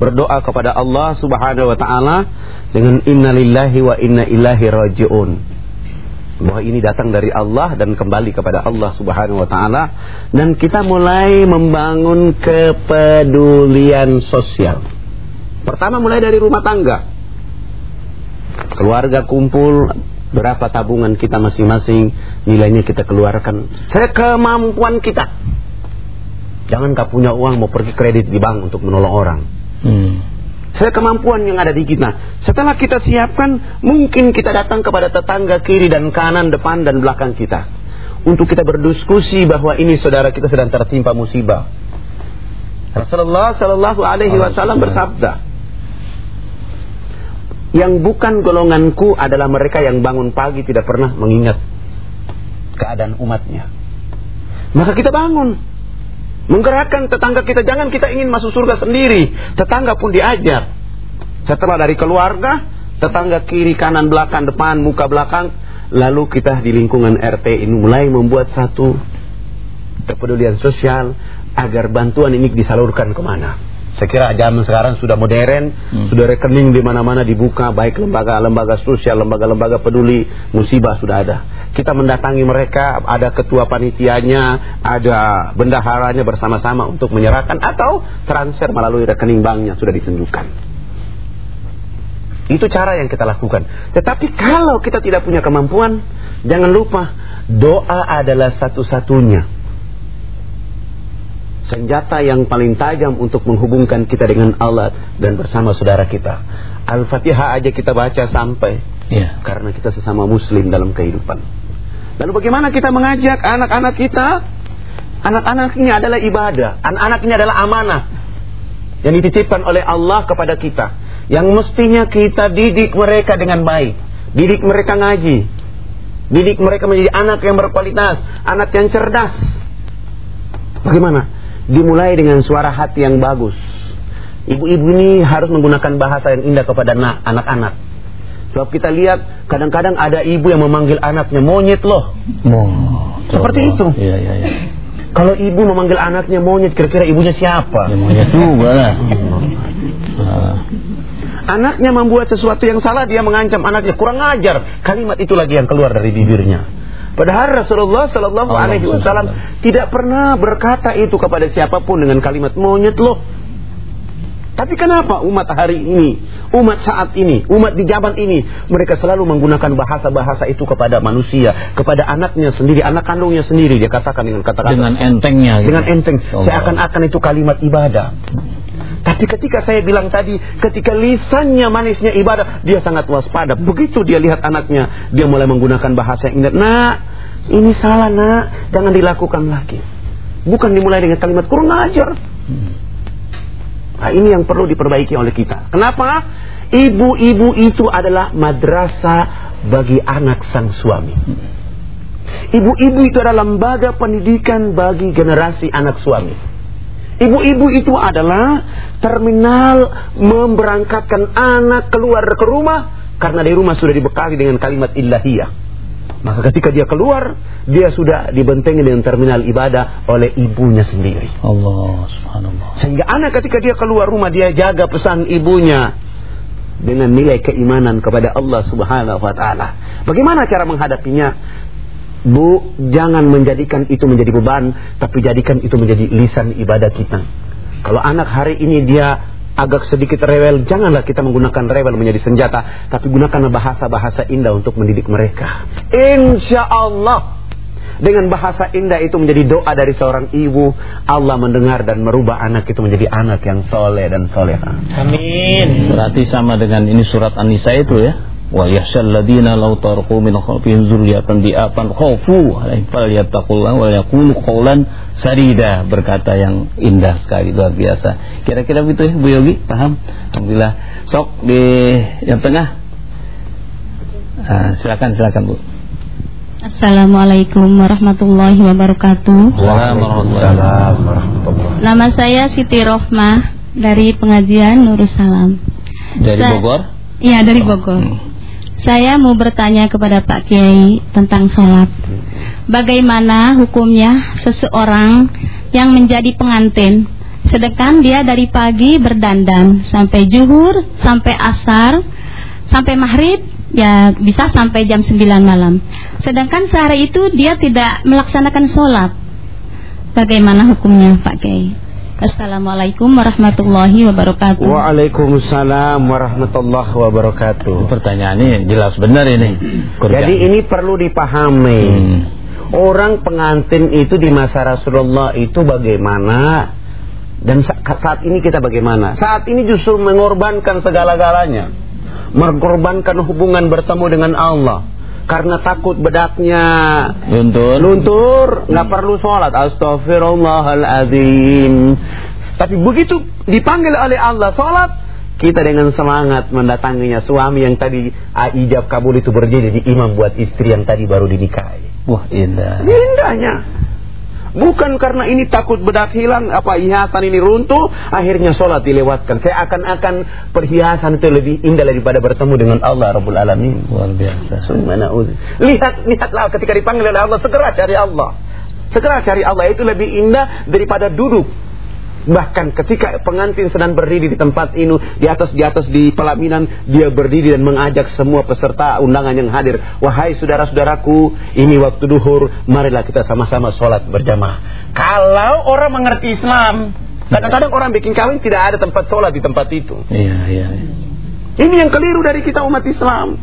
Speaker 3: Berdoa kepada Allah Subhanahu wa taala dengan innalillahi wa inna ilaihi rajiun. Bahwa ini datang dari Allah dan kembali kepada Allah Subhanahu wa taala dan kita mulai membangun kepedulian sosial. Pertama mulai dari rumah tangga. Keluarga kumpul berapa tabungan kita masing-masing, nilainya kita keluarkan sekemampuan kita. Jangan kau punya uang mau pergi kredit di bank untuk menolong orang.
Speaker 1: Hmm.
Speaker 3: Saya kemampuan yang ada di kita. Setelah kita siapkan, mungkin kita datang kepada tetangga kiri dan kanan, depan dan belakang kita. Untuk kita berdiskusi bahwa ini saudara kita sedang tertimpa musibah. Rasulullah Shallallahu Alaihi Wasallam bersabda, yang bukan golonganku adalah mereka yang bangun pagi tidak pernah mengingat keadaan umatnya. Maka kita bangun. Menggerakkan tetangga kita. Jangan kita ingin masuk surga sendiri. Tetangga pun diajar. Setelah dari keluarga, tetangga kiri, kanan, belakang, depan, muka, belakang. Lalu kita di lingkungan RT ini mulai membuat satu kepedulian sosial agar bantuan ini disalurkan ke mana. Saya kira zaman sekarang sudah modern, hmm. sudah rekening di mana-mana dibuka, baik lembaga-lembaga sosial, lembaga-lembaga peduli, musibah sudah ada. Kita mendatangi mereka, ada ketua panitianya, ada bendaharanya bersama-sama untuk menyerahkan atau transfer melalui rekening banknya sudah ditunjukkan. Itu cara yang kita lakukan. Tetapi kalau kita tidak punya kemampuan, jangan lupa doa adalah satu-satunya senjata yang paling tajam untuk menghubungkan kita dengan Allah dan bersama saudara kita. Al-Fatihah aja kita baca sampai yeah. karena kita sesama muslim dalam kehidupan. Lalu bagaimana kita mengajak anak-anak kita? Anak-anak ini adalah ibadah, anak-anak ini adalah amanah yang dititipkan oleh Allah kepada kita. Yang mestinya kita didik mereka dengan baik, didik mereka ngaji, didik mereka menjadi anak yang berkualitas, anak yang cerdas. Bagaimana? Dimulai dengan suara hati yang bagus. Ibu-ibu ini harus menggunakan bahasa yang indah kepada anak-anak. Sebab kita lihat kadang-kadang ada ibu yang memanggil anaknya monyet loh.
Speaker 1: Oh,
Speaker 3: Seperti itu.
Speaker 1: Iya, iya, iya.
Speaker 3: Kalau ibu memanggil anaknya monyet, kira-kira ibunya siapa?
Speaker 1: Ya, monyet juga lah.
Speaker 3: Anaknya membuat sesuatu yang salah, dia mengancam anaknya. Kurang ajar. Kalimat itu lagi yang keluar dari bibirnya. Padahal Rasulullah Shallallahu Alaihi Wasallam tidak pernah berkata itu kepada siapa pun dengan kalimat monyet loh. Tapi kenapa umat hari ini, umat saat ini, umat di zaman ini, mereka selalu menggunakan bahasa-bahasa itu kepada manusia, kepada anaknya sendiri, anak kandungnya sendiri, dia katakan dengan kata-kata.
Speaker 1: Dengan entengnya.
Speaker 3: Gitu. Dengan enteng. Seakan-akan itu kalimat ibadah. Tapi ketika saya bilang tadi, ketika lisannya manisnya ibadah, dia sangat waspada. Begitu dia lihat anaknya, dia mulai menggunakan bahasa yang indah. Nak, ini salah nak, jangan dilakukan lagi. Bukan dimulai dengan kalimat kurang ajar. Nah, ini yang perlu diperbaiki oleh kita. Kenapa? Ibu-ibu itu adalah madrasah bagi anak sang suami. Ibu-ibu itu adalah lembaga pendidikan bagi generasi anak suami. Ibu-ibu itu adalah terminal memberangkatkan anak keluar ke rumah karena di rumah sudah dibekali dengan kalimat ilahiyah. Maka ketika dia keluar, dia sudah dibentengi dengan terminal ibadah oleh ibunya sendiri.
Speaker 1: Allah subhanallah.
Speaker 3: Sehingga anak ketika dia keluar rumah, dia jaga pesan ibunya dengan nilai keimanan kepada Allah subhanahu wa ta'ala. Bagaimana cara menghadapinya? Bu, jangan menjadikan itu menjadi beban, tapi jadikan itu menjadi lisan ibadah kita. Kalau anak hari ini dia agak sedikit rewel, janganlah kita menggunakan rewel menjadi senjata, tapi gunakanlah bahasa-bahasa indah untuk mendidik mereka. Insya Allah, dengan bahasa indah itu menjadi doa dari seorang ibu, Allah mendengar dan merubah anak itu menjadi anak yang soleh dan soleha.
Speaker 1: Amin. Berarti sama dengan ini surat An-Nisa itu ya wa yakhshal ladina law tarqu min khalfihim dzurriyyatan di'afan khafu alaihim falyattaqullaha wa yaqulu qawlan sadida berkata yang indah sekali luar biasa. Kira-kira begitu ya Bu Yogi? Paham? Alhamdulillah. Sok di yang tengah? Uh, silakan silakan Bu.
Speaker 5: Assalamualaikum warahmatullahi wabarakatuh.
Speaker 3: Waalaikumsalam warahmatullahi
Speaker 5: Nama saya Siti Rohmah dari pengajian Nurussalam.
Speaker 1: Dari Bogor?
Speaker 5: Iya, dari Bogor. Saya mau bertanya kepada Pak Kiai tentang sholat. Bagaimana hukumnya seseorang yang menjadi pengantin, sedangkan dia dari pagi berdandan sampai juhur, sampai asar, sampai maghrib, ya bisa sampai jam 9 malam. Sedangkan sehari itu dia tidak melaksanakan sholat. Bagaimana hukumnya Pak Kiai? Assalamualaikum warahmatullahi wabarakatuh.
Speaker 3: Waalaikumsalam warahmatullahi wabarakatuh.
Speaker 1: Pertanyaannya jelas benar ini.
Speaker 3: Kurang. Jadi ini perlu dipahami. Hmm. Orang pengantin itu di masa Rasulullah itu bagaimana? Dan sa- saat ini kita bagaimana? Saat ini justru mengorbankan segala-galanya. Mengorbankan hubungan bertemu dengan Allah. Karena takut bedaknya
Speaker 1: Luntur.
Speaker 3: luntur, nggak perlu sholat. Astaghfirullahaladzim. Tapi begitu dipanggil oleh Allah sholat, kita dengan semangat mendatanginya suami yang tadi ah, ijab kabul itu berdiri di imam buat istri yang tadi baru dinikahi.
Speaker 1: Wah indah.
Speaker 3: Indahnya. Bukan karena ini takut bedak hilang, apa hiasan ini runtuh, akhirnya sholat dilewatkan. Seakan-akan perhiasan itu lebih indah daripada bertemu dengan Allah Rabbul Alamin.
Speaker 1: Luar biasa.
Speaker 3: Lihat, lihatlah ketika dipanggil oleh Allah, segera cari Allah. Segera cari Allah itu lebih indah daripada duduk. Bahkan ketika pengantin sedang berdiri di tempat ini, di atas di atas di pelaminan, dia berdiri dan mengajak semua peserta undangan yang hadir. Wahai saudara-saudaraku, ini waktu duhur, marilah kita sama-sama sholat berjamaah. Kalau orang mengerti Islam, kadang-kadang orang bikin kawin tidak ada tempat sholat di tempat itu.
Speaker 1: Iya, iya. iya.
Speaker 3: Ini yang keliru dari kita umat Islam.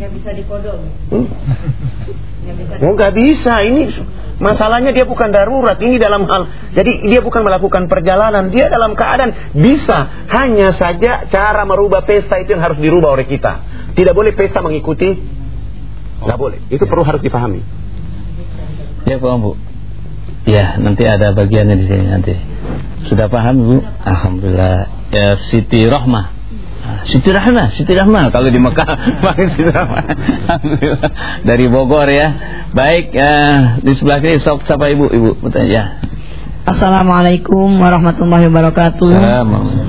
Speaker 5: Nggak bisa dikodok.
Speaker 3: Hmm?
Speaker 5: Nggak bisa
Speaker 3: Oh nggak bisa ini masalahnya dia bukan darurat ini dalam hal jadi dia bukan melakukan perjalanan dia dalam keadaan bisa hanya saja cara merubah pesta itu yang harus dirubah oleh kita tidak boleh pesta mengikuti nggak boleh itu perlu harus dipahami
Speaker 1: Ya paham bu. Ya nanti ada bagiannya di sini nanti. Sudah paham bu? Alhamdulillah. Ya Siti Rahmah. Ah, Siti Rahmah, Siti Rahmah kalau di Mekah pakai Siti. Alhamdulillah. Dari Bogor ya. Baik, ya, di sebelah kiri sok siapa ibu? Ibu bertanya. Ya.
Speaker 6: Assalamualaikum warahmatullahi wabarakatuh.
Speaker 1: Assalamualaikum.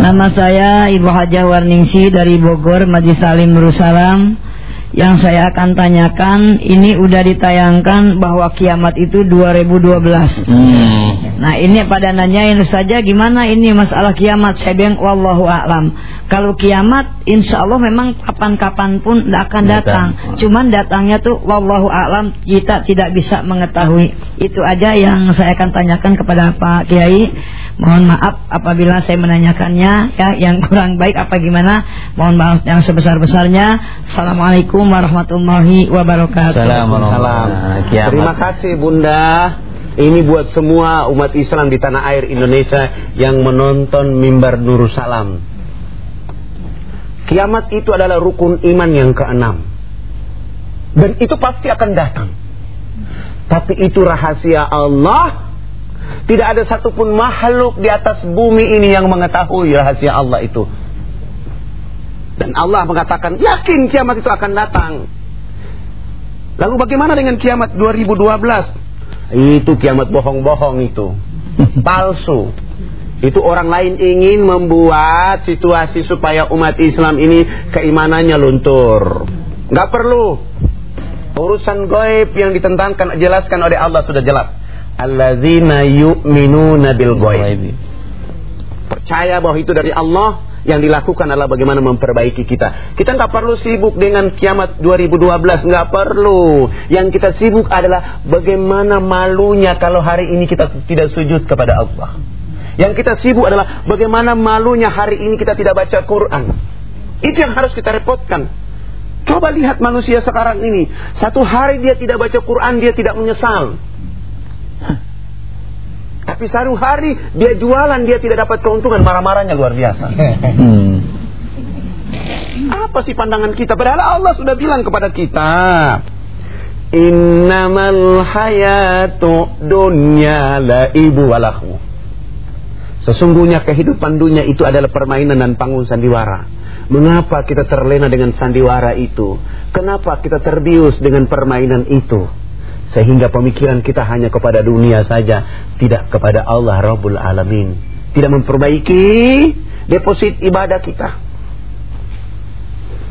Speaker 6: Nama saya Ibu Haja Warningsi dari Bogor, Majlis Salim Nursalam. Yang saya akan tanyakan, ini udah ditayangkan bahwa kiamat itu 2012.
Speaker 1: Hmm.
Speaker 6: Nah ini pada nanyain saja gimana ini masalah kiamat Saya bilang wallahu a'lam Kalau kiamat insya Allah memang kapan-kapan pun akan datang
Speaker 1: Datang.
Speaker 6: Cuman datangnya tuh wallahu a'lam Kita tidak bisa mengetahui Itu aja yang saya akan tanyakan kepada Pak Kiai Mohon maaf apabila saya menanyakannya ya Yang kurang baik apa gimana Mohon maaf yang sebesar-besarnya Assalamualaikum warahmatullahi wabarakatuh
Speaker 1: Assalamualaikum.
Speaker 3: Terima kasih Bunda. Ini buat semua umat Islam di tanah air Indonesia yang menonton mimbar Nursalam. Kiamat itu adalah rukun iman yang keenam. Dan itu pasti akan datang. Tapi itu rahasia Allah. Tidak ada satupun makhluk di atas bumi ini yang mengetahui rahasia Allah itu. Dan Allah mengatakan, yakin kiamat itu akan datang. Lalu bagaimana dengan kiamat 2012? Itu kiamat bohong-bohong itu. Palsu. Itu orang lain ingin membuat situasi supaya umat Islam ini keimanannya luntur. Nggak perlu. Urusan goib yang ditentangkan jelaskan oleh Allah sudah jelas. Alladzina yu'minuna bil goib. Percaya bahwa itu dari Allah yang dilakukan adalah bagaimana memperbaiki kita. Kita nggak perlu sibuk dengan kiamat 2012, nggak perlu. Yang kita sibuk adalah bagaimana malunya kalau hari ini kita tidak sujud kepada Allah. Yang kita sibuk adalah bagaimana malunya hari ini kita tidak baca Quran. Itu yang harus kita repotkan. Coba lihat manusia sekarang ini. Satu hari dia tidak baca Quran, dia tidak menyesal. Tapi satu hari dia jualan, dia tidak dapat keuntungan, marah-marahnya luar biasa.
Speaker 1: Hmm.
Speaker 3: Apa sih pandangan kita? Padahal Allah sudah bilang kepada kita. Innamal hayatu dunya laibu walahu. Sesungguhnya kehidupan dunia itu adalah permainan dan panggung sandiwara. Mengapa kita terlena dengan sandiwara itu? Kenapa kita terbius dengan permainan itu? Sehingga pemikiran kita hanya kepada dunia saja, tidak kepada Allah Rabbul Alamin. Tidak memperbaiki deposit ibadah kita.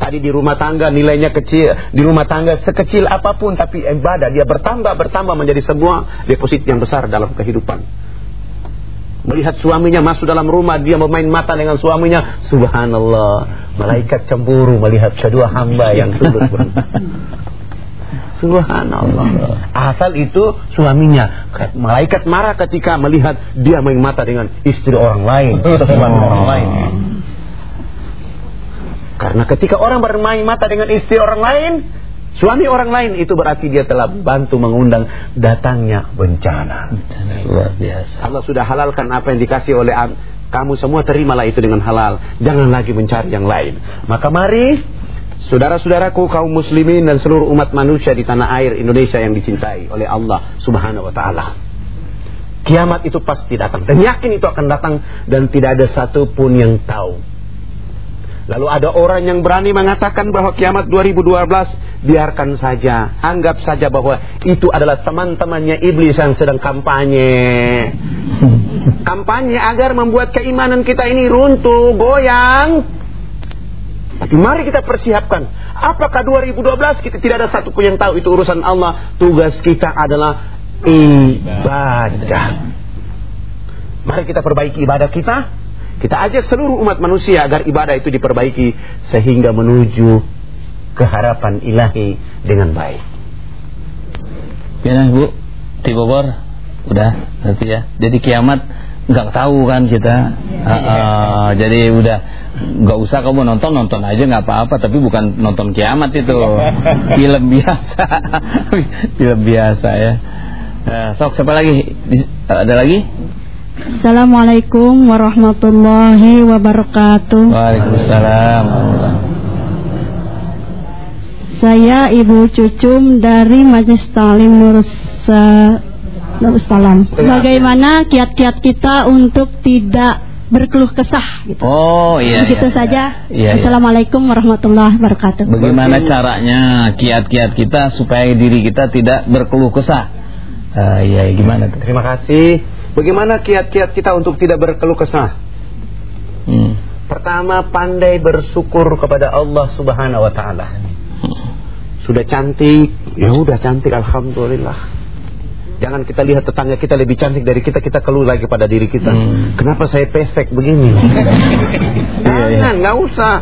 Speaker 3: Tadi di rumah tangga nilainya kecil, di rumah tangga sekecil apa pun tapi ibadah dia bertambah bertambah menjadi sebuah deposit yang besar dalam kehidupan. Melihat suaminya masuk dalam rumah, dia memain mata dengan suaminya, subhanallah, malaikat cemburu melihat kedua hamba yang tulus. Subhanallah. Asal itu suaminya. Malaikat marah ketika melihat dia main mata dengan istri orang lain, atau suami orang lain. Karena ketika orang bermain mata dengan istri orang lain, Suami orang lain itu berarti dia telah bantu mengundang datangnya bencana.
Speaker 1: Luar biasa.
Speaker 3: Allah sudah halalkan apa yang dikasih oleh am- kamu semua terimalah itu dengan halal. Jangan lagi mencari yang lain. Maka mari saudara-saudaraku kaum muslimin dan seluruh umat manusia di tanah air Indonesia yang dicintai oleh Allah Subhanahu wa taala. Kiamat itu pasti datang dan yakin itu akan datang dan tidak ada satupun yang tahu. Lalu ada orang yang berani mengatakan bahwa kiamat 2012 biarkan saja, anggap saja bahwa itu adalah teman-temannya iblis yang sedang kampanye. Kampanye agar membuat keimanan kita ini runtuh, goyang. Tapi mari kita persiapkan. Apakah 2012 kita tidak ada satu pun yang tahu itu urusan Allah. Tugas kita adalah ibadah. Mari kita perbaiki ibadah kita. Kita ajak seluruh umat manusia agar ibadah itu diperbaiki sehingga menuju keharapan ilahi dengan baik.
Speaker 1: Ya Bu, di Bogor udah nanti ya. Jadi kiamat nggak tahu kan kita. Ah, ah, jadi udah nggak usah kamu nonton nonton aja nggak apa-apa tapi bukan nonton kiamat itu. Film biasa. Film biasa ya. Eh, sok siapa lagi? Ada lagi?
Speaker 7: Assalamualaikum warahmatullahi wabarakatuh.
Speaker 1: Waalaikumsalam.
Speaker 7: Saya Ibu Cucum dari Majelis Talim Nursa Darussalam. Bagaimana kiat-kiat kita untuk tidak berkeluh kesah gitu.
Speaker 1: oh iya
Speaker 7: Begitu
Speaker 1: iya,
Speaker 7: saja.
Speaker 1: iya, iya.
Speaker 7: Assalamualaikum warahmatullahi wabarakatuh.
Speaker 1: Bagaimana caranya kiat-kiat kita supaya diri kita tidak berkeluh kesah? Ah, iya, gimana tuh?
Speaker 3: Terima kasih. Bagaimana kiat-kiat kita untuk tidak berkeluh kesah?
Speaker 1: Hmm.
Speaker 3: Pertama, pandai bersyukur kepada Allah Subhanahu wa taala. Sudah cantik, ya udah cantik alhamdulillah. Jangan kita lihat tetangga kita lebih cantik dari kita, kita keluh lagi pada diri kita.
Speaker 1: Hmm.
Speaker 3: Kenapa saya pesek begini? Jangan, nggak usah.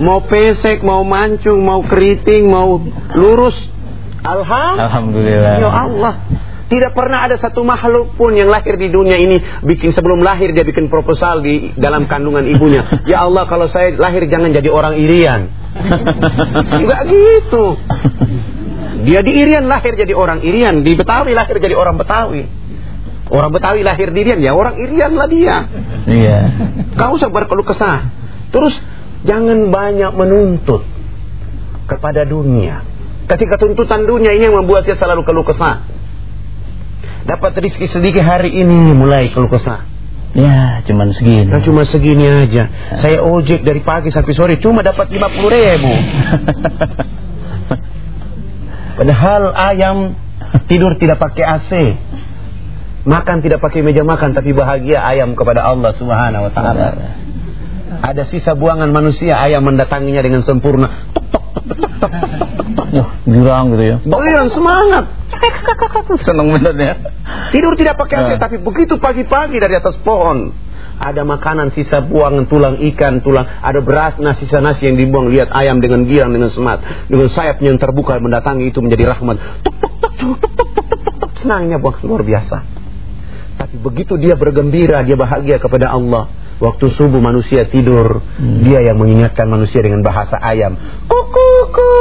Speaker 3: Mau pesek, mau mancung, mau keriting, mau lurus. Alhamdulillah.
Speaker 1: Alhamdulillah.
Speaker 3: Ya Allah. Tidak pernah ada satu makhluk pun yang lahir di dunia ini bikin sebelum lahir dia bikin proposal di dalam kandungan ibunya. Ya Allah kalau saya lahir jangan jadi orang Irian. Enggak gitu. Dia di Irian lahir jadi orang Irian, di Betawi lahir jadi orang Betawi. Orang Betawi lahir di Irian, ya orang Irian lah dia.
Speaker 1: Iya.
Speaker 3: Kau usah berkeluh kesah. Terus jangan banyak menuntut kepada dunia. Ketika tuntutan dunia ini yang membuat dia selalu keluh kesah. Dapat rezeki sedikit hari ini mulai keluh kesah.
Speaker 1: Ya, cuman segini.
Speaker 3: Nah, cuma segini aja. Saya ojek dari pagi sampai sore cuma dapat 50 ribu. Padahal ayam tidur tidak pakai AC. Makan tidak pakai meja makan tapi bahagia ayam kepada Allah Subhanahu wa taala. Ada sisa buangan manusia ayam mendatanginya dengan sempurna.
Speaker 1: Wah, jurang gitu ya.
Speaker 3: Beliau semangat.
Speaker 1: Seneng bener ya.
Speaker 3: Tidur tidak pakai AC
Speaker 1: Ah.
Speaker 3: tapi begitu pagi-pagi dari atas pohon ada makanan sisa buangan tulang ikan, tulang ada beras, nasi sisa nasi yang dibuang, lihat ayam dengan girang dengan semat, dengan sayapnya yang terbuka mendatangi itu menjadi rahmat. Senangnya buang luar biasa. Tapi begitu dia bergembira, dia bahagia kepada Allah. Waktu subuh manusia tidur, dia yang mengingatkan manusia dengan bahasa ayam. Kukuku.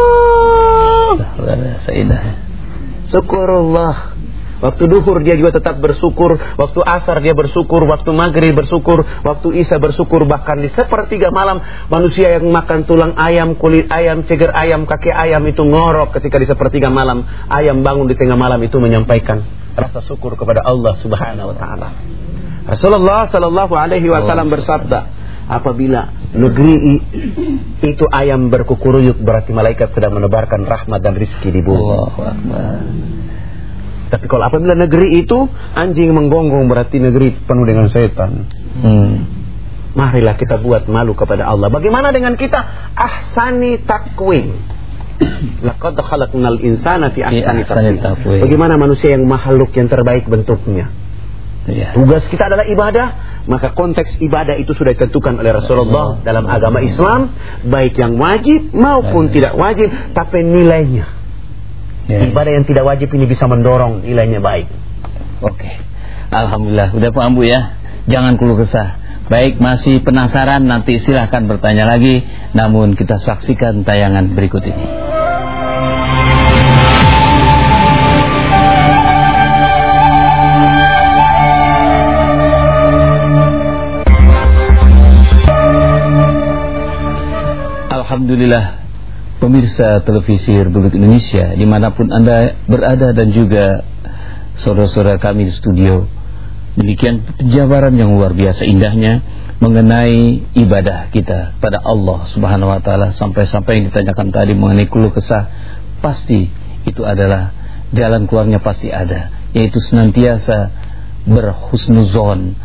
Speaker 3: Syukurullah. Waktu duhur dia juga tetap bersyukur, waktu asar dia bersyukur, waktu maghrib bersyukur, waktu isya bersyukur, bahkan di sepertiga malam manusia yang makan tulang ayam, kulit ayam, ceger ayam, kaki ayam itu ngorok ketika di sepertiga malam ayam bangun di tengah malam itu menyampaikan rasa syukur kepada Allah Subhanahu wa taala. Rasulullah sallallahu alaihi wasallam bersabda, apabila negeri itu ayam berkukuruyuk berarti malaikat sedang menebarkan rahmat dan rizki di bumi.
Speaker 1: Allahu Akbar.
Speaker 3: Tapi kalau apabila negeri itu anjing menggonggong berarti negeri penuh dengan setan.
Speaker 1: Hmm.
Speaker 3: Marilah kita buat malu kepada Allah. Bagaimana dengan kita? Ahsani takwim. Laqad khalaqnal insana fi ahsani takwim. Bagaimana manusia yang makhluk yang terbaik bentuknya?
Speaker 1: Iya.
Speaker 3: Tugas kita adalah ibadah, maka konteks ibadah itu sudah ditentukan oleh Rasulullah dalam agama Islam, baik yang wajib maupun tidak wajib, tapi nilainya
Speaker 1: yeah.
Speaker 3: ibadah yang tidak wajib ini bisa mendorong nilainya baik.
Speaker 1: Oke. Okay. Alhamdulillah, udah paham Bu ya. Jangan keluh kesah. Baik, masih penasaran nanti silahkan bertanya lagi. Namun kita saksikan tayangan berikut ini. Alhamdulillah pemirsa televisi Republik Indonesia di mana pun anda berada dan juga saudara-saudara kami di studio demikian penjabaran yang luar biasa indahnya mengenai ibadah kita pada Allah Subhanahu Wa Taala sampai-sampai yang ditanyakan tadi mengenai keluh kesah pasti itu adalah jalan keluarnya pasti ada yaitu senantiasa berhusnuzon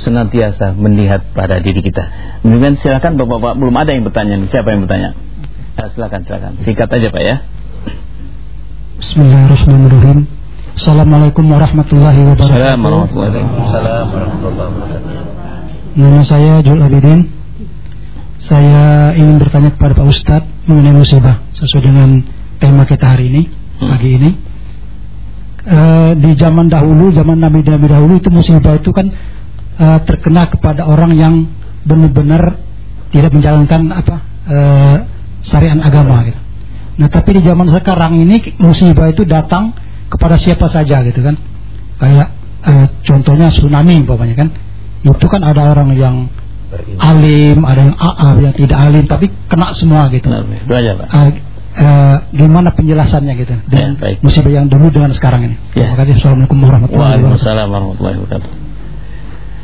Speaker 1: senantiasa melihat pada diri kita. Kemudian silakan Bapak-bapak belum ada yang bertanya. Siapa yang bertanya? Ya, silakan silakan. Singkat aja Pak ya.
Speaker 8: Bismillahirrahmanirrahim. Assalamualaikum warahmatullahi wabarakatuh.
Speaker 1: Assalamualaikum warahmatullahi wabarakatuh.
Speaker 8: Nama saya Jul Abidin. Saya ingin bertanya kepada Pak Ustadz mengenai musibah sesuai dengan tema kita hari ini, pagi ini. E, di zaman dahulu, zaman Nabi Nabi dahulu itu musibah itu kan e, terkena kepada orang yang benar-benar tidak menjalankan apa e, syariat agama gitu. Nah, tapi di zaman sekarang ini musibah itu datang kepada siapa saja gitu kan. Kayak e, contohnya tsunami umpamanya kan. Itu kan ada orang yang alim, ada yang AA yang tidak alim tapi kena semua gitu.
Speaker 1: Itu aja Pak.
Speaker 8: Uh, uh, gimana penjelasannya gitu dengan
Speaker 1: Ya, baik.
Speaker 8: musibah yang dulu dengan sekarang ini.
Speaker 1: Ya.
Speaker 8: Terima kasih. Assalamualaikum warahmatullahi wabarakatuh.
Speaker 1: Waalaikumsalam warahmatullahi wabarakatuh.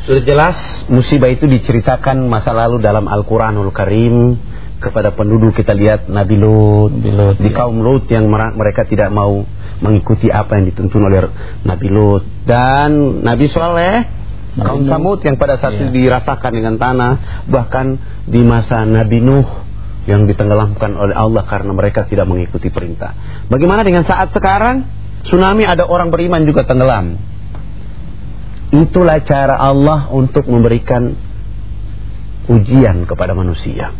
Speaker 3: Sudah jelas musibah itu diceritakan masa lalu dalam Al-Quranul Karim kepada penduduk kita lihat Nabi Lut,
Speaker 1: Nabi Lut,
Speaker 3: di
Speaker 1: ya.
Speaker 3: kaum Lut yang mereka tidak mau mengikuti apa yang dituntun oleh Nabi Lut dan Nabi Soleh
Speaker 1: Nabi
Speaker 3: kaum
Speaker 1: Nuh.
Speaker 3: Samud yang pada saat itu
Speaker 1: Iya.
Speaker 3: diratakan dengan tanah bahkan di masa Nabi Nuh yang ditenggelamkan oleh Allah karena mereka tidak mengikuti perintah. Bagaimana dengan saat sekarang? Tsunami ada orang beriman juga tenggelam. Itulah cara Allah untuk memberikan ujian kepada manusia.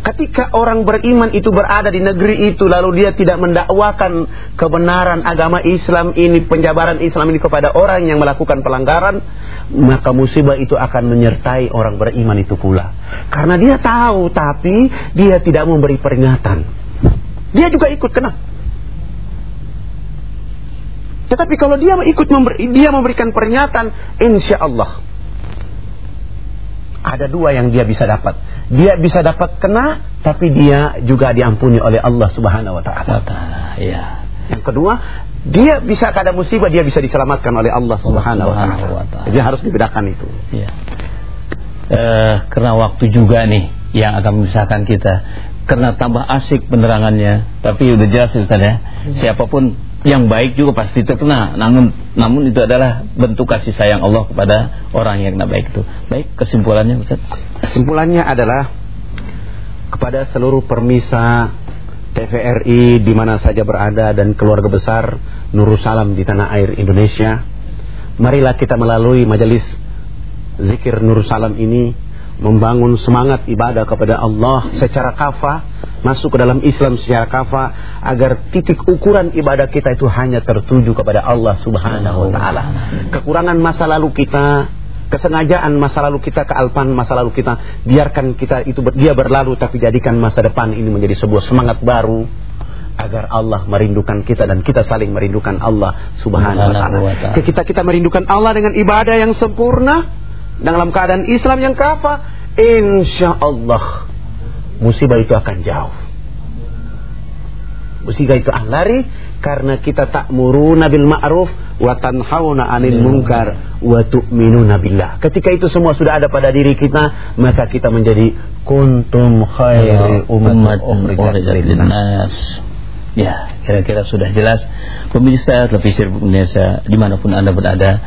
Speaker 3: Ketika orang beriman itu berada di negeri itu lalu dia tidak mendakwakan kebenaran agama Islam ini, penjabaran Islam ini kepada orang yang melakukan pelanggaran, maka musibah itu akan menyertai orang beriman itu pula. Karena dia tahu tapi dia tidak memberi peringatan. Dia juga ikut kena. Tetapi kalau dia ikut memberi, dia memberikan peringatan, insya Allah ada dua yang dia bisa dapat. Dia bisa dapat kena, tapi dia juga diampuni oleh Allah Subhanahu Wa Taala.
Speaker 1: Ya.
Speaker 3: Yang kedua, dia bisa kada musibah, dia bisa diselamatkan oleh Allah Subhanahu Wa Taala.
Speaker 1: ta'ala.
Speaker 3: Jadi harus dibedakan itu.
Speaker 1: Ya. Eh, karena waktu juga nih yang akan memisahkan kita. Karena tambah asik penerangannya, tapi udah jelas Ustaz ya. Siapa pun yang baik juga pasti terkena. Namun namun itu adalah bentuk kasih sayang Allah kepada orang yang kena baik itu. Baik, kesimpulannya Ustaz.
Speaker 3: Kesimpulannya adalah kepada seluruh permisa TVRI di mana saja berada dan keluarga besar Nurul di tanah air Indonesia. Marilah kita melalui majelis zikir Nurul ini membangun semangat ibadah kepada Allah secara kafa, masuk ke dalam Islam secara kafa agar titik ukuran ibadah kita itu hanya tertuju kepada Allah Subhanahu wa taala. Kekurangan masa lalu kita kesengajaan masa lalu kita kealpan masa lalu kita biarkan kita itu ber- dia berlalu tapi jadikan masa depan ini menjadi sebuah semangat baru agar Allah merindukan kita dan kita saling merindukan Allah subhanahu wa ta'ala kita kita merindukan Allah dengan ibadah yang sempurna dalam keadaan Islam yang kafah insya Allah musibah itu akan jauh musibah itu akan lari karena kita ta'muruna bil ma'ruf wa tanhauna 'anil munkar wa tu'minuna billah. Ketika itu semua sudah ada pada diri kita, maka kita menjadi kuntum khairi umat ukhrijat
Speaker 1: linnas. Ya, kira-kira sudah jelas. Pemirsa televisi Indonesia di mana pun anda berada,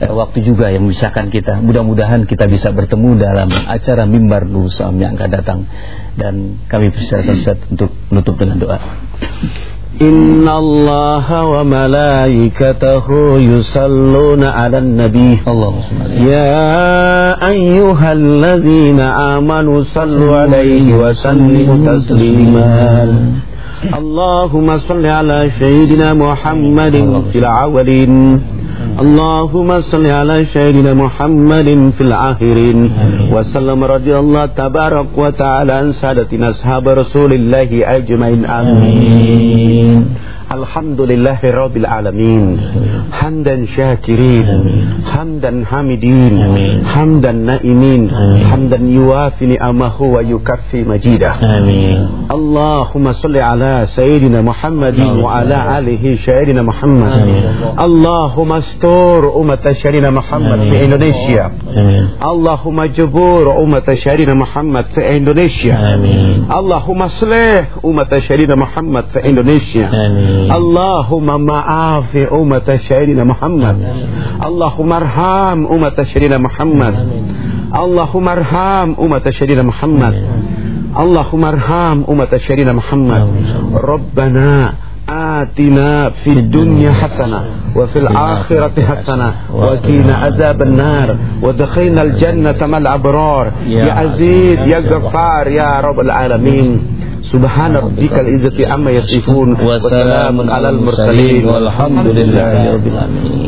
Speaker 1: eh, waktu juga yang memisahkan kita. Mudah-mudahan kita bisa bertemu dalam acara mimbar Nur Salam yang akan datang. Dan kami persilakan Ustaz untuk menutup dengan doa.
Speaker 3: إن الله وملائكته يصلون على النبي
Speaker 1: Allahumma salli
Speaker 3: يا أيها الذين آمنوا صلوا عليه وسلموا تسليما اللهم صل على سيدنا محمد في الأولين اللهم صل على سيدنا محمد في الآخرين. وسلم رضي الله تبارك وتعالى عن سادتنا أصحاب رسول الله أجمعين. آمين. Alhamdulillahi الحمد لله رب العالمين حمدا شاكرين حمدا حامدين حمدا نائمين
Speaker 1: حمدا
Speaker 3: يوافي نعمه ويكفي مجيده اللهم صل على سيدنا محمد وعلى آله سيدنا محمد اللهم استور أمة سيدنا
Speaker 1: محمد
Speaker 3: في إندونيسيا اللهم جبور أمة سيدنا محمد
Speaker 1: في
Speaker 3: إندونيسيا اللهم اصلح أمة سيدنا محمد في
Speaker 1: إندونيسيا
Speaker 3: اللهم معاف أمة شهيدنا محمد. اللهم ارحم أمة شهيدنا محمد. اللهم ارحم أمة شهيدنا محمد. اللهم ارحم أمة شهيدنا محمد. ربنا آتنا في الدنيا حسنة وفي الآخرة حسنة وكينا عذاب النار ودخلنا الجنة مع الأبرار. يا عزيز يا غفار يا رب العالمين. سبحان ربك العزة عما يصفون
Speaker 1: وسلام على المرسلين والحمد لله رب العالمين